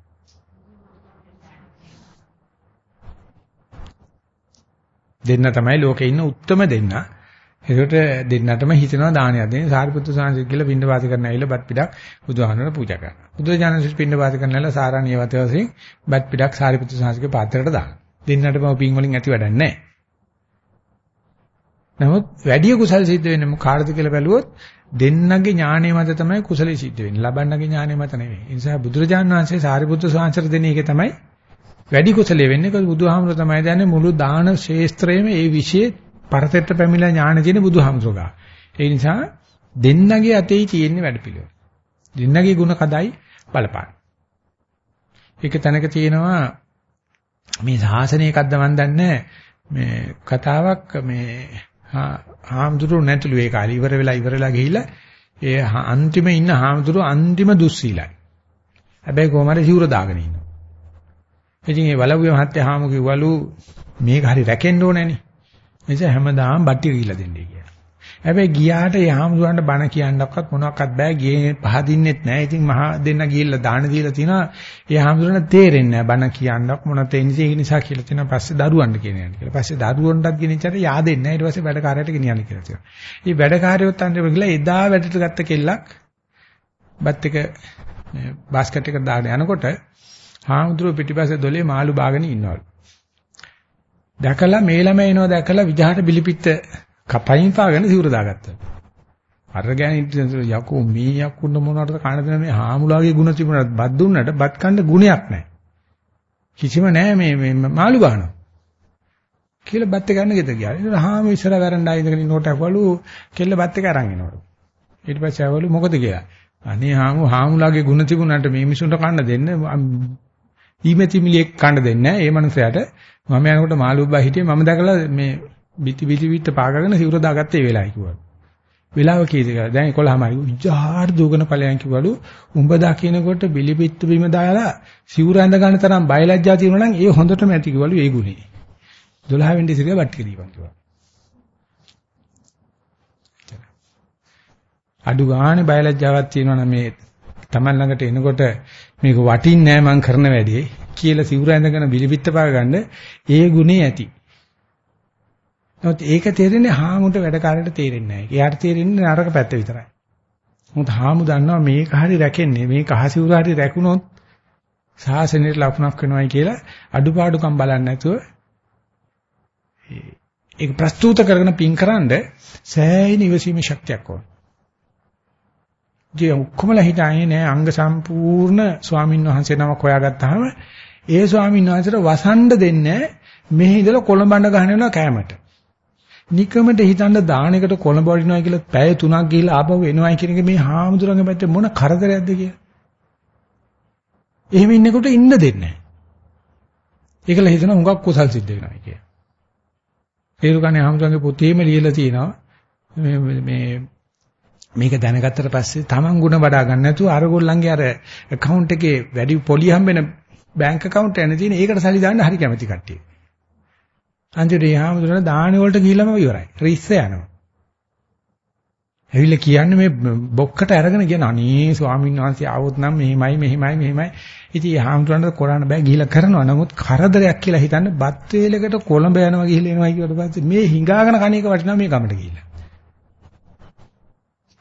දෙන්න තමයි ලෝකේ ඉන්න උත්තරම දෙන්න. ඒකට දෙන්නටම හිතනවා දානයක් දෙන්න. සාරිපුත්තු ස්වාමීන් කියලා පින්න වාද කරන්න ඇවිල්ලා බත් පිටක් බුදුහාමුදුරට පූජා කරනවා. බුදුජානක පින්න වාද කරනලා සාරාණීය වත වශයෙන් බත් පිටක් සාරිපුත්තු ස්වාමීන්ගේ පාත්‍රයට දානවා. දෙන්නටම පින් වලින් ඇති වැඩක් නැහැ. නමුත් වැඩි කුසල් සිද්ධ වෙන්නේ කාටද කියලා බැලුවොත් දෙන්නගේ ඥාණය මත තමයි කුසලෙ සිද්ධ වෙන්නේ. ලබන්නගේ ඥාණය මත නෙවෙයි. ඒ නිසා බුදුරජාණන් වහන්සේ සාරිපුත්‍ර ස්වාමීන් දෙන එක තමයි වැඩි කුසලයේ වෙන්නේ. ඒක බුදුහාමුදුර තමයි දන්නේ මුළු දාන ශේස්ත්‍රයේම ඒ વિશે පරතෙට පැමිණලා ඥාණ තියෙන බුදුහාමුදුරගා. ඒ නිසා දෙන්නගේ අතේ තියෙන වැඩපිළිවෙල. දෙන්නගේ ಗುಣ කදයි බලපාන. ඒක තැනක තියෙනවා මේ ශාසනයකක්ද මන් දන්නේ මේ කතාවක් මේ හාමුදුරුවෝ නැතුළු ඒ කාලේ ඉවර වෙලා ඉවර වෙලා ගිහිල්ලා ඒ අන්තිම ඉන්න හාමුදුරුවෝ අන්තිම දුස්සීලයි. හැබැයි කොහොම හරි සිවුර දාගෙන ඉන්නවා. ඉතින් ඒ වලව්වේ මහත්තයා හාමු කිව්වලු මේක හරි රැකෙන්න ඕනේනේ. එනිසා හැමදාම බට්ටි ගිහිල්ලා දෙන්නේ කියලා. හැබැයි ගියාට ඒ හාමුදුරන්ට බණ කියන්නක්වත් මොනවත් බෑ. ගියේ පහදින්නෙත් නෑ. ඉතින් මහා දෙන්න ගිහිල්ලා දාන දීලා තිනවා. ඒ හාමුදුරන්ට තේරෙන්නේ නෑ. බණ කියන්නක් මොනවද ඒ නිසා ඒ නිසා කියලා තිනවා. පස්සේ දරුවන්ට කියන යන්නේ කියලා. පස්සේ දරුවන්ටත් ගෙනිච්චට yaadෙන්නේ නෑ. ඊට පස්සේ වැඩකාරයට ගෙනියන්න කියලා තිනවා. මේ වැඩකාරයොත් අන්තිමට ගිහලා එදා වැඩට ගත්ත කෙල්ලක් බත් එක බාස්කට් එකට දාගෙන යනකොට හාමුදුරුවෝ පිටිපස්සේ දොලේ මාළු බාගෙන ඉන්නවලු. දැකලා මේ ළමයා එනවා දැකලා විජහට බිලිපිට කපයින් පාගෙන සිවුර දාගත්තා. අර ගෑනිට යකෝ මේ යකුන්න මොනවටද කන දෙන මේ හාමුලාගේ ಗುಣ තිබුණාට බත් දුන්නට බත් කන්න ගුණයක් නැහැ. කිසිම නැහැ මේ මේ මාළු ගන්නවා. කියලා බත් එක ගන්න ගෙද ගියා. ඊට හාම ඉස්සර වැරන්ඩා ඉඳගෙන ඉන්නකොට ඇවලු කෙල්ල බත් එක අරන් එනවලු. ඊට පස්සේ ඇවලු මොකද කියලා. අනේ හාමු හාමුලාගේ ಗುಣ තිබුණාට මේ මිනිසුන්ට කන්න දෙන්න ඊමෙතිමිලියෙක් කන්න දෙන්නේ නැහැ. ඒ මනුස්සයාට මම යනකොට මාළු බා හිටියේ මම දැකලා මේ බිති බිති විත්ත පාගගෙන සිවුර දාගත්තේ ඒ වෙලාවයි කිව්වා. වෙලාව කීයද කියලා. දැන් 11මයි. උජාහාර දුවගෙන ඵලයන් කිව්වලු. උඹ දකින්නකොට බිලිපිත්තු බිම දාලා සිවුර ඇඳ ගන්න තරම් බයලජ්ජා තියෙනවා නම් ඒ හොඳටම ඇති කිව්වලු ඒ ගුණේ. 12 වෙනි ඉසිරිය වට කිරීපන් කිව්වා. අඩු ගානේ බයලජ්ජාවක් තියෙනවා නම් මේ Taman ළඟට එනකොට මේක වටින්නේ නැහැ මං කරන වැඩේ කියලා සිවුර ඇඳගෙන බිලිපිත්ත පාග ගන්න ඒ ගුණේ ඇති. නමුත් ඒක තේරෙන්නේ හාමුට වැඩකාරයට තේරෙන්නේ නැහැ. එයාට තේරෙන්නේ නරක පැත්ත විතරයි. මොකද හාමු දන්නවා මේක හරි රැකෙන්නේ මේක අහසිවුර හරි රැකුණොත් සාසනෙට ලකුණක් වෙනවයි කියලා අඩුපාඩුකම් බලන්නේ නැතුව ඒක ප්‍රස්තුත කරගෙන පින්කරනද සෑහෙන ඉවසීමේ ශක්තියක් ඕන. ඒ ඔක්කොමලා හිතන්නේ නෑ අංග සම්පූර්ණ ස්වාමින් වහන්සේ නමක් හොයාගත්තාම ඒ ස්වාමින් වහන්සේට වසන්ඩ දෙන්නේ මෙහි ඉඳලා කොළඹඳ ගහනවා කෑමට. නිකමට හිතන්න දාන එකට කොළඹ වඩිනවා කියලා පැය 3ක් ගිහිල්ලා ආපහු එනවයි කියන එක මේ හාමුදුරන්ගේ පැත්තේ මොන කරදරයක්ද කියලා. එහෙම ඉන්නකොට ඉන්න දෙන්නේ නැහැ. ඒකල හිතන හුඟක් කුසල් සිද්ධ වෙනවා කිය. ඒරුකනේ හාමුදුරන්ගේ පොතේම ලියලා තියෙනවා මේ මේ මේක දැනගත්තට පස්සේ Taman ಗುಣ වඩා ගන්න නැතුව අරගොල්ලන්ගේ අර account එකේ වැඩි පොලි හම්බෙන බැංක account එක තියෙන ඒකට සල්ලි දාන්න හරි කැමති කට්ටිය. අන්තිමට යාමතුන දාහනේ වලට ගිහිල්ලාම ඉවරයි. රිස්ස යනවා. ඇවිල්ලා කියන්නේ මේ බොක්කට අරගෙන කියන අනේ ස්වාමීන් වහන්සේ ආවොත් නම් මෙහිමයි මෙහිමයි මෙහිමයි. ඉතින් හාමුදුරන්ට කරන්න බෑ ගිහිලා කරනවා. නමුත් කරදරයක් කියලා හිතන්න බත් වේලකට කොළඹ යනවා ගිහිල්ලා එනවා කියවට පස්සේ මේ හිඟාගෙන කණේක වටිනා මේ ගමට ගිහිල්ලා.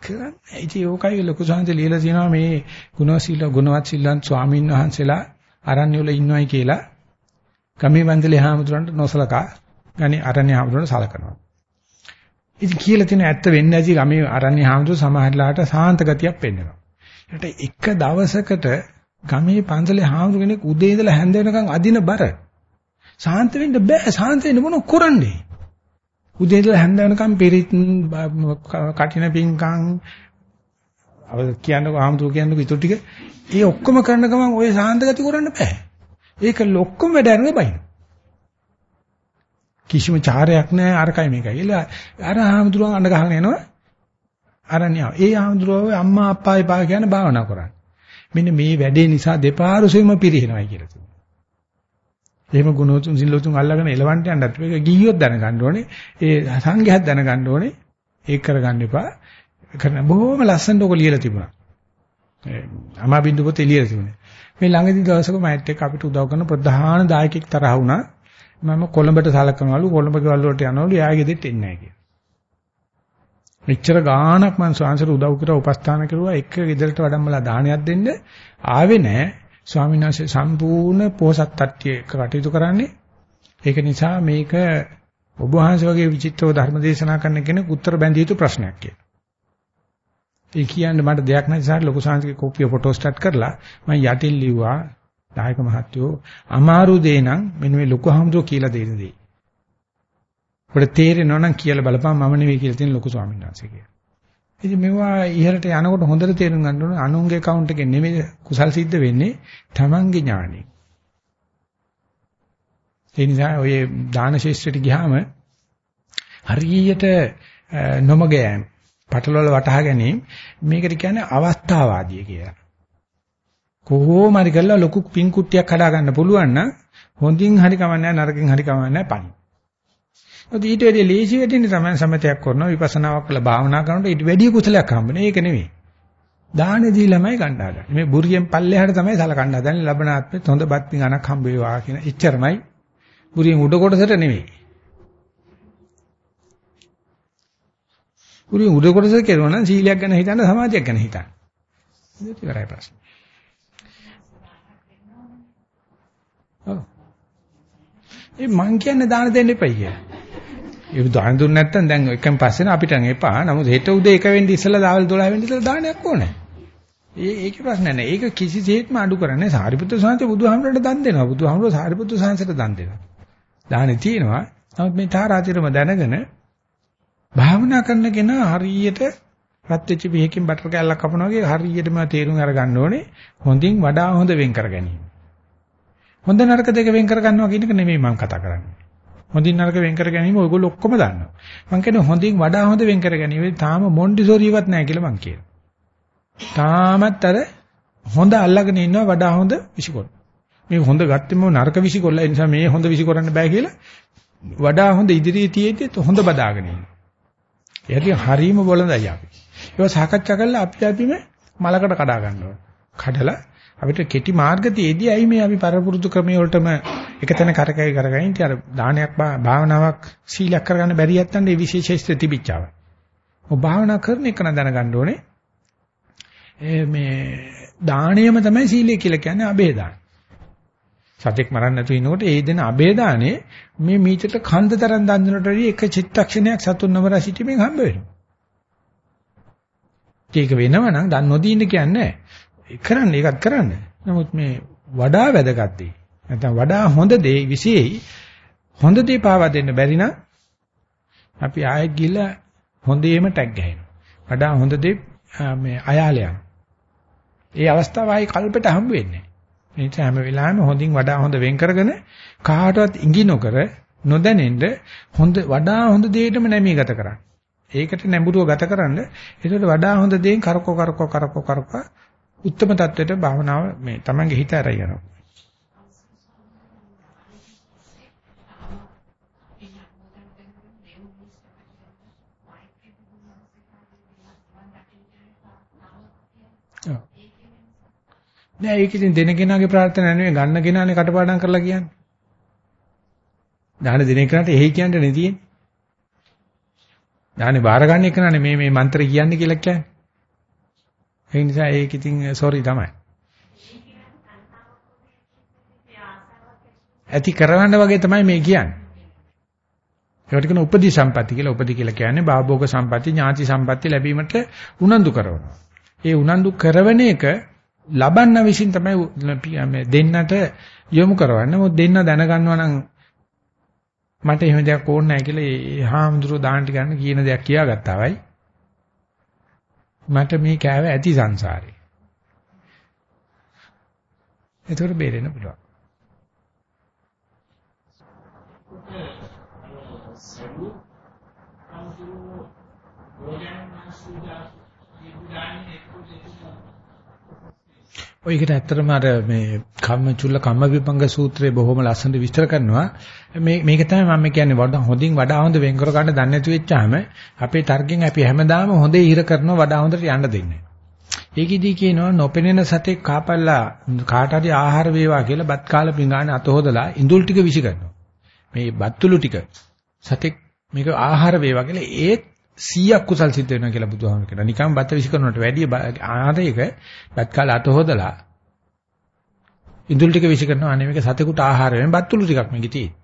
කරන්නේ. ඉතින් ඕකයි ලොකු සංහසේ ලියලා තියෙනවා මේ ගුණශීල ගුණවත් සිල්ලන් ස්වාමීන් වහන්සේලා අරණ්‍ය වල ඉන්නවයි කියලා ගමේ වන්දලේ හාමුදුරන්ට නොසලකා ගන්නේ අරණ්‍ය හාමුදුරන්ට සලකනවා. ඉතින් කියලා තියෙන ඇත්ත වෙන්නේ නැති ගමේ අරණ්‍ය හාමුදුර සමහරලාට සාන්ත ගතියක් පෙන්වනවා. ඒකට එක දවසකට ගමේ පන්සලේ හාමුදුර කෙනෙක් උදේ ඉඳලා හැන්ද වෙනකන් අදින බර. සාන්ත වෙන්න බෑ. සාන්ත වෙන්න මොන කරන්නේ? උදේ ඉඳලා හැන්ද වෙනකන් පිරිත් කටින පිංකම් අව කියන්නකො හාමුදුර කියන්නකො ඊටු ටික ඒ ඔක්කොම කරන ගමන් ওই සාන්ත ගති කරන්න බෑ. ඒක ලොක්කම වැඩ අරගෙන බයින. කිසිම චාරයක් නැහැ අරකයි මේකයි. කියලා අර ආහඳුරුවන් අඬ ගහගෙන එනවා. අරණියා. ඒ ආහඳුරුව අම්මා අප්පා එපා කියන භාවනා කරන්නේ. මෙන්න මේ වැඩේ නිසා දෙපාරුසෙම පිරිනවයි කියලා තියෙනවා. එහෙම ගුණෝතුන් සිල්ලෝතුන් අල්ලගෙන එලවන්ට යන්නත් මේක ගිහියොත් දැනගන්න ඕනේ. ඒ සංඝයාත් දැනගන්න ඕනේ. ඒක කරගන්න එපා. කරන බොහොම ලස්සනට ඔක ලියලා තිබුණා. අමා බින්දු පොතේ ලියලා තිබුණේ. මේ ළඟදී දවසක මයිත් එක්ක අපිට උදව් කරන ප්‍රධාන දායකෙක් තරහ වුණා. මම කොළඹට සලකනවලු කොළඹ ගෙවල් වලට යනවලු එයාගේ දෙත් එන්නේ නැහැ කියලා. මෙච්චර ගාණක් මං ස්වාමීන්සට උදව් කරලා උපස්ථාන කරුවා එක ගෙදරට වඩම්මලා දානයක් දෙන්න ආවේ නැහැ. ස්වාමීන් වහන්සේ සම්පූර්ණ පෝසත් තට්ටිය කටයුතු කරන්නේ. ඒක නිසා මේක ඔබ වහන්සේ වගේ විචිත්‍රව ධර්ම දේශනා කරන කෙනෙක් උත්තර බැඳිය යුතු ප්‍රශ්නයක් කියලා. ඒ කියන්නේ මට දෙයක් නැති නිසා ලොකු සාංශික කෝපිය ෆොටෝ ස්ටාර්ට් කරලා මම යටින් ලිව්වා දායක මහත්තයෝ අමාරු දේ නම් මෙන්න මේ ලොකු හමුදෝ කියලා දෙන දේ. ඔබට තේරෙනවා නම් කියලා බලපන් මම නෙවෙයි කියලා තියෙන ලොකු ස්වාමීන් වහන්සේ කියලා. ඉතින් මේවා ඉහළට යනකොට හොඳට තේරුම් ගන්න ඕනේ අනුන්ගේ account එකෙන් නෙමෙයි කුසල් සිද්ධ වෙන්නේ තමන්ගේ ඥාණයෙන්. ඒ නිසා ඔය දාන ශිෂ්ටට ගියාම හරියට නොමගෑම් පටලවල වටහා ගැනීම මේකට කියන්නේ අවස්ථාවාදී කියලා. කොහොම හරි කරලා ලොකු පින් කුට්ටියක් හදා ගන්න පුළුවන් නම් හොඳින් හරි කමන්නේ නරකින් හරි කමන්නේ පණි. ඔත ඊට වැඩි ලේසි වෙදින්නේ තමයි සමතයක් කරනවා විපස්සනාවක් කළා භාවනා කරනකොට ඊට වැඩි කුසලයක් හම්බෙන්නේ. ඒක නෙවෙයි. දානෙදී ළමයි ගන්න හදන්නේ. මේ බුරියෙන් පල්ලෙහාට තමයි සලකන්න හදන්නේ. ලබන ආත්මෙත් හොඳ බත් පිඟනක් හම්බ වේවා කියන ඉච්චරමයි. බුරියෙන් උඩ කොටසට නෙවෙයි. බුරියෙන් උඩ කොටසට කෙරුවා නම් සීලයක් ගැන හිතන්න සමාධියක් ගැන හිතන්න. ඒක ඉවරයි ප්‍රශ්නේ. ඔව්. ඒ මං කියන්නේ දාන දෙන්න එපයි කියලා. ඒ දාන දුන්න නැත්නම් දැන් එකෙන් පස්සේ අපිට එපා. නමුත් හෙට උදේ එක වෙන්න ඉස්සලා දවල් 12 වෙන්න ඉස්සලා දානයක් ඕනේ. ඒ ඒකේ ප්‍රශ්න නැහැ. ඒක කිසිසේත්ම අඩු කරන්නේ සාරිපුත්‍ර සාන්තේ බුදුහාමරට දන් දෙනවා. බුදුහාමර සාරිපුත්‍ර සාන්තට දන් දෙනවා. දානේ තියෙනවා. නමුත් මේ තාරාතිරම දැනගෙන භාවනා කරන කෙනා හරියට රත් වෙච්ච පිහකින් බටර් කෑල්ලක් කපනවා වගේ හරියටම තේරුම් අරගන්න ඕනේ. හොඳින් වඩා හොඳ වෙන් කර ගැනීම. හොඳ නරක දෙක වෙන් කර ගන්නවා කියන එක නෙමෙයි මම කතා කරන්නේ. හොඳින් නරක වෙන් කර ගැනීම ඔයගොල්ලෝ ඔක්කොම දන්නවා. මම කියන්නේ හොඳින් වඩා හොඳ වෙන් කර ගැනීම තාම මොන්ඩිසෝරිවත් නැහැ කියලා මම කියනවා. තාමත් අර හොඳ අල්ලගෙන ඉන්නවා වඩා හොඳ විසිකොල්. මේ හොඳ ගත්තෙම නරක විසිකොල්ල ඒ නිසා මේ හොඳ විසිකරන්න බෑ කියලා වඩා හොඳ ඉදිරියේ තියෙද්දි හොඳ බදාගෙන ඉන්නවා. ඒකේ හරීම බොළඳයි අපි. ඒක සාකච්ඡා කරලා අපි අපිම මලකට කඩා ගන්නවා. කඩලා අපිට කෙටි මාර්ග තියේදී ඇයි මේ අපි පරපුරුදු ක්‍රමයේ වලටම එකතැන කරකැවි කරගෙන ඉතින් අර දානයක් භාවනාවක් සීලයක් කරගන්න බැරි යත්තන් ඒ විශේෂයිස්ත තිබිච්චාව. ඔබ භාවනා කරන එක නම් දැනගන්න ඕනේ. මේ දාණයම තමයි සීලය කියලා කියන්නේ අබේ දාන. සතෙක් මරන්න නැතුව ඉනකොට ඒ දෙන අබේ දානේ මේ මීටරට කන්ද තරම් දන් දෙනට වැඩිය එක චිත්තක්ෂණයක් සතුන් නමර සිටීමෙන් හම්බ වෙනවා. ඒක වෙනව නම් දන් නොදී ඉන්න කියන්නේ කරන්න ඒකත් කරන්න. නමුත් මේ වඩා වැදගත් දේ නැත්නම් වඩා හොඳ දේ විශේෂයි හොඳ දේ පාවා දෙන්න බැරි නම් අපි ආයෙත් ගිහලා හොඳේම ටැග් ගහනවා. වඩා හොඳ දේ මේ අයාලයන්. ඒ අවස්ථාව ආයි කල්පට හම්බ වෙන්නේ නැහැ. ඒ නිසා හැම වෙලාවෙම හොඳින් වඩා හොඳ වෙන් කරගෙන කාටවත් ඉඟි නොකර නොදැනෙන්න හොඳ වඩා හොඳ දෙයකටම නැමී ගත කරන්න. ඒකට නැඹුරුව ගත කරන්න. ඒකට වඩා හොඳ දෙයින් කරකෝ කරකෝ කරකෝ කරකෝ උත්තම தත්වෙට භාවනාව මේ Tamange හිත අරගෙන යනවා. නෑ ඒක ඉතින් දෙන කෙනාගේ ප්‍රාර්ථනා නෙවෙයි ගන්න කෙනානේ කටපාඩම් කරලා කියන්නේ. දාන දෙන කෙනාට එහෙයි කියන්නේ නේ තියෙන්නේ. දානේ බාර ගන්න එක නනේ මේ මේ මන්ත්‍ර කියන්නේ කියලා කියන්නේ. ඒ නිසා ඒක ඉතින් සෝරි තමයි. ඇති කරවන්න වගේ තමයි මේ කියන්නේ. ඒකට කියන උපදී සම්පatti කියලා. උපදී කියලා කියන්නේ භාභෝග සම්පatti, ඥාති සම්පatti ලැබීමට උනන්දු කරනවා. ඒ උනන්දු කරවන එක ලබන්න විසින් තමයි මේ දෙන්නට යොමු කරවන්නේ. මොකද දෙන්න දැනගන්නවා නම් මට එහෙම දෙයක් ඕනේ නැහැ කියලා ඒ හාමුදුරුවෝ දාන්න ගන්න කියන දෙයක් කියාගත්තා වයි. මට මේ කෑව ඇති සංසාරේ. ඒතකොට බේරෙන්න පුළුවන්. ඔයකට ඇත්තටම අර මේ කම්ම චුල්ල කම්ම විපංග සූත්‍රයේ බොහොම ලස්සනට විස්තර කරනවා මේ මේක තමයි මම කියන්නේ වඩා හොඳින් වඩා හොඳ වෙන් කර ගන්න දන්නේ නැති වෙච්චාම අපේ තර්කෙන් අපි හැමදාම හොඳේ ඉර කරනවා වඩා හොඳට යන්න දෙන්නේ. ඒකෙදි කියනවා නොපෙනෙන සතෙක් කාපල්ලා කාට හරි ආහාර වේවා කියලා බත් කාලා පිඟානේ අත හොදලා ඉඳුල් ටික විසි කරනවා. මේ බත්තුළු ටික සතෙක් මේක ආහාර වේවා කියලා ඒත් 100ක් කුසල් සිද්ධ වෙනවා කියලා බුදුහාම කියනවා. නිකන් බත විසි කරනවට වැඩිය ආහාරයක බත් කාලා අත හොදලා ඉඳුල් ටික විසි කරනවා අනේ මේක සතෙකුට ආහාර වෙන බත්තුළු ටිකක් මේකේ තියෙන්නේ.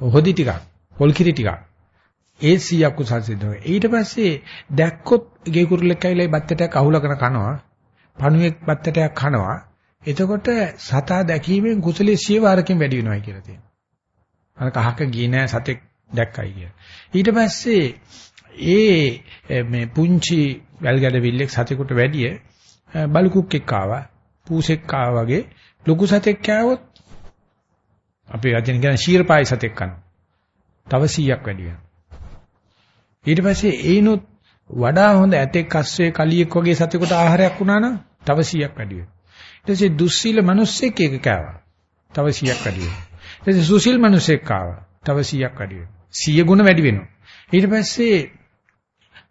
හොදි ටිකක්, පොල් කිරි ටිකක්. ඒ 100ක් කුසල් සිද්ධ වෙනවා. ඊට පස්සේ දැක්කොත් ගේ කුරුල්ලෙක් ඇවිල්ලා බත්තටයක් අහුලගෙන කනවා. පණුවෙක් බත්තටයක් කනවා. එතකොට සතා දැකීමෙන් කුසලයේ 100 වාරකින් වැඩි වෙනවා කියලා තියෙනවා. අර කහක ගියේ නෑ සතෙක් දැක්කයි කියලා. ඊට පස්සේ ඒ මේ පුංචි වැල්ගඩවිල්ලෙක් සතෙකුට වැඩිය බලුකුක්ෙක් ආවා පූසෙක් ආවා වගේ ලොකු සතෙක් කෑවොත් අපි වචන කියන ශීරපායි සතෙක් කනවා. තව 100ක් වැඩි වෙනවා. ඊට පස්සේ ඒනොත් වඩා හොඳ ඇතෙක් අස්සේ කලියෙක් වගේ සතෙකුට ආහාරයක් වුණා නම් තව 100ක් වැඩි වෙනවා. ඊට පස්සේ දුස්සීල මිනිස්සෙක් එක කෑවා. තව 100ක් වැඩි වෙනවා. ඊට පස්සේ සුසීල් මිනිස්සෙක් ආවා. තව 100ක් වැඩි වෙනවා. 100 ගුණ වැඩි වෙනවා. ඊට පස්සේ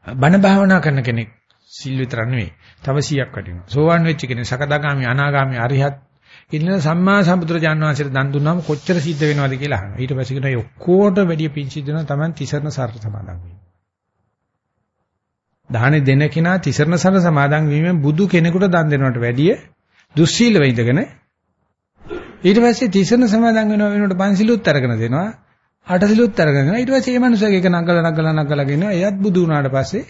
බණ භාවනා කරන කෙනෙක් සිල් විතර නෙවෙයි. තව 100ක් වටිනවා. සෝවන් වෙච්ච කෙනෙක් සකදාගාමි අනාගාමි අරිහත් ඉන්න සම්මා සම්බුදුරජාන් වහන්සේට දන් දුන්නාම කොච්චර සිද්ධ වෙනවද කියලා අහනවා. ඊට පස්සේ කියනවා ඔක්කොට වැඩිය පිං සිද්ධ වෙනවා Taman තිසරණ සාර සමාදන් වීම. දාහනේ දෙන කෙනා තිසරණ සාර සමාදන් වීමෙන් බුදු කෙනෙකුට දන් දෙනවට වැඩිය දුස්සීල වෙයිදගෙන ඊට පස්සේ තිසරණ සමාදන් වෙනවා වෙනකොට පන්සිලුත් අරගෙන දෙනවා. අටසිලුත් අරගෙන ඊට පස්සේ මේ මනුස්සයාගේ එක නගලා නගලා නගලා ගෙනවා. එයත් බුදු වුණාට පස්සේ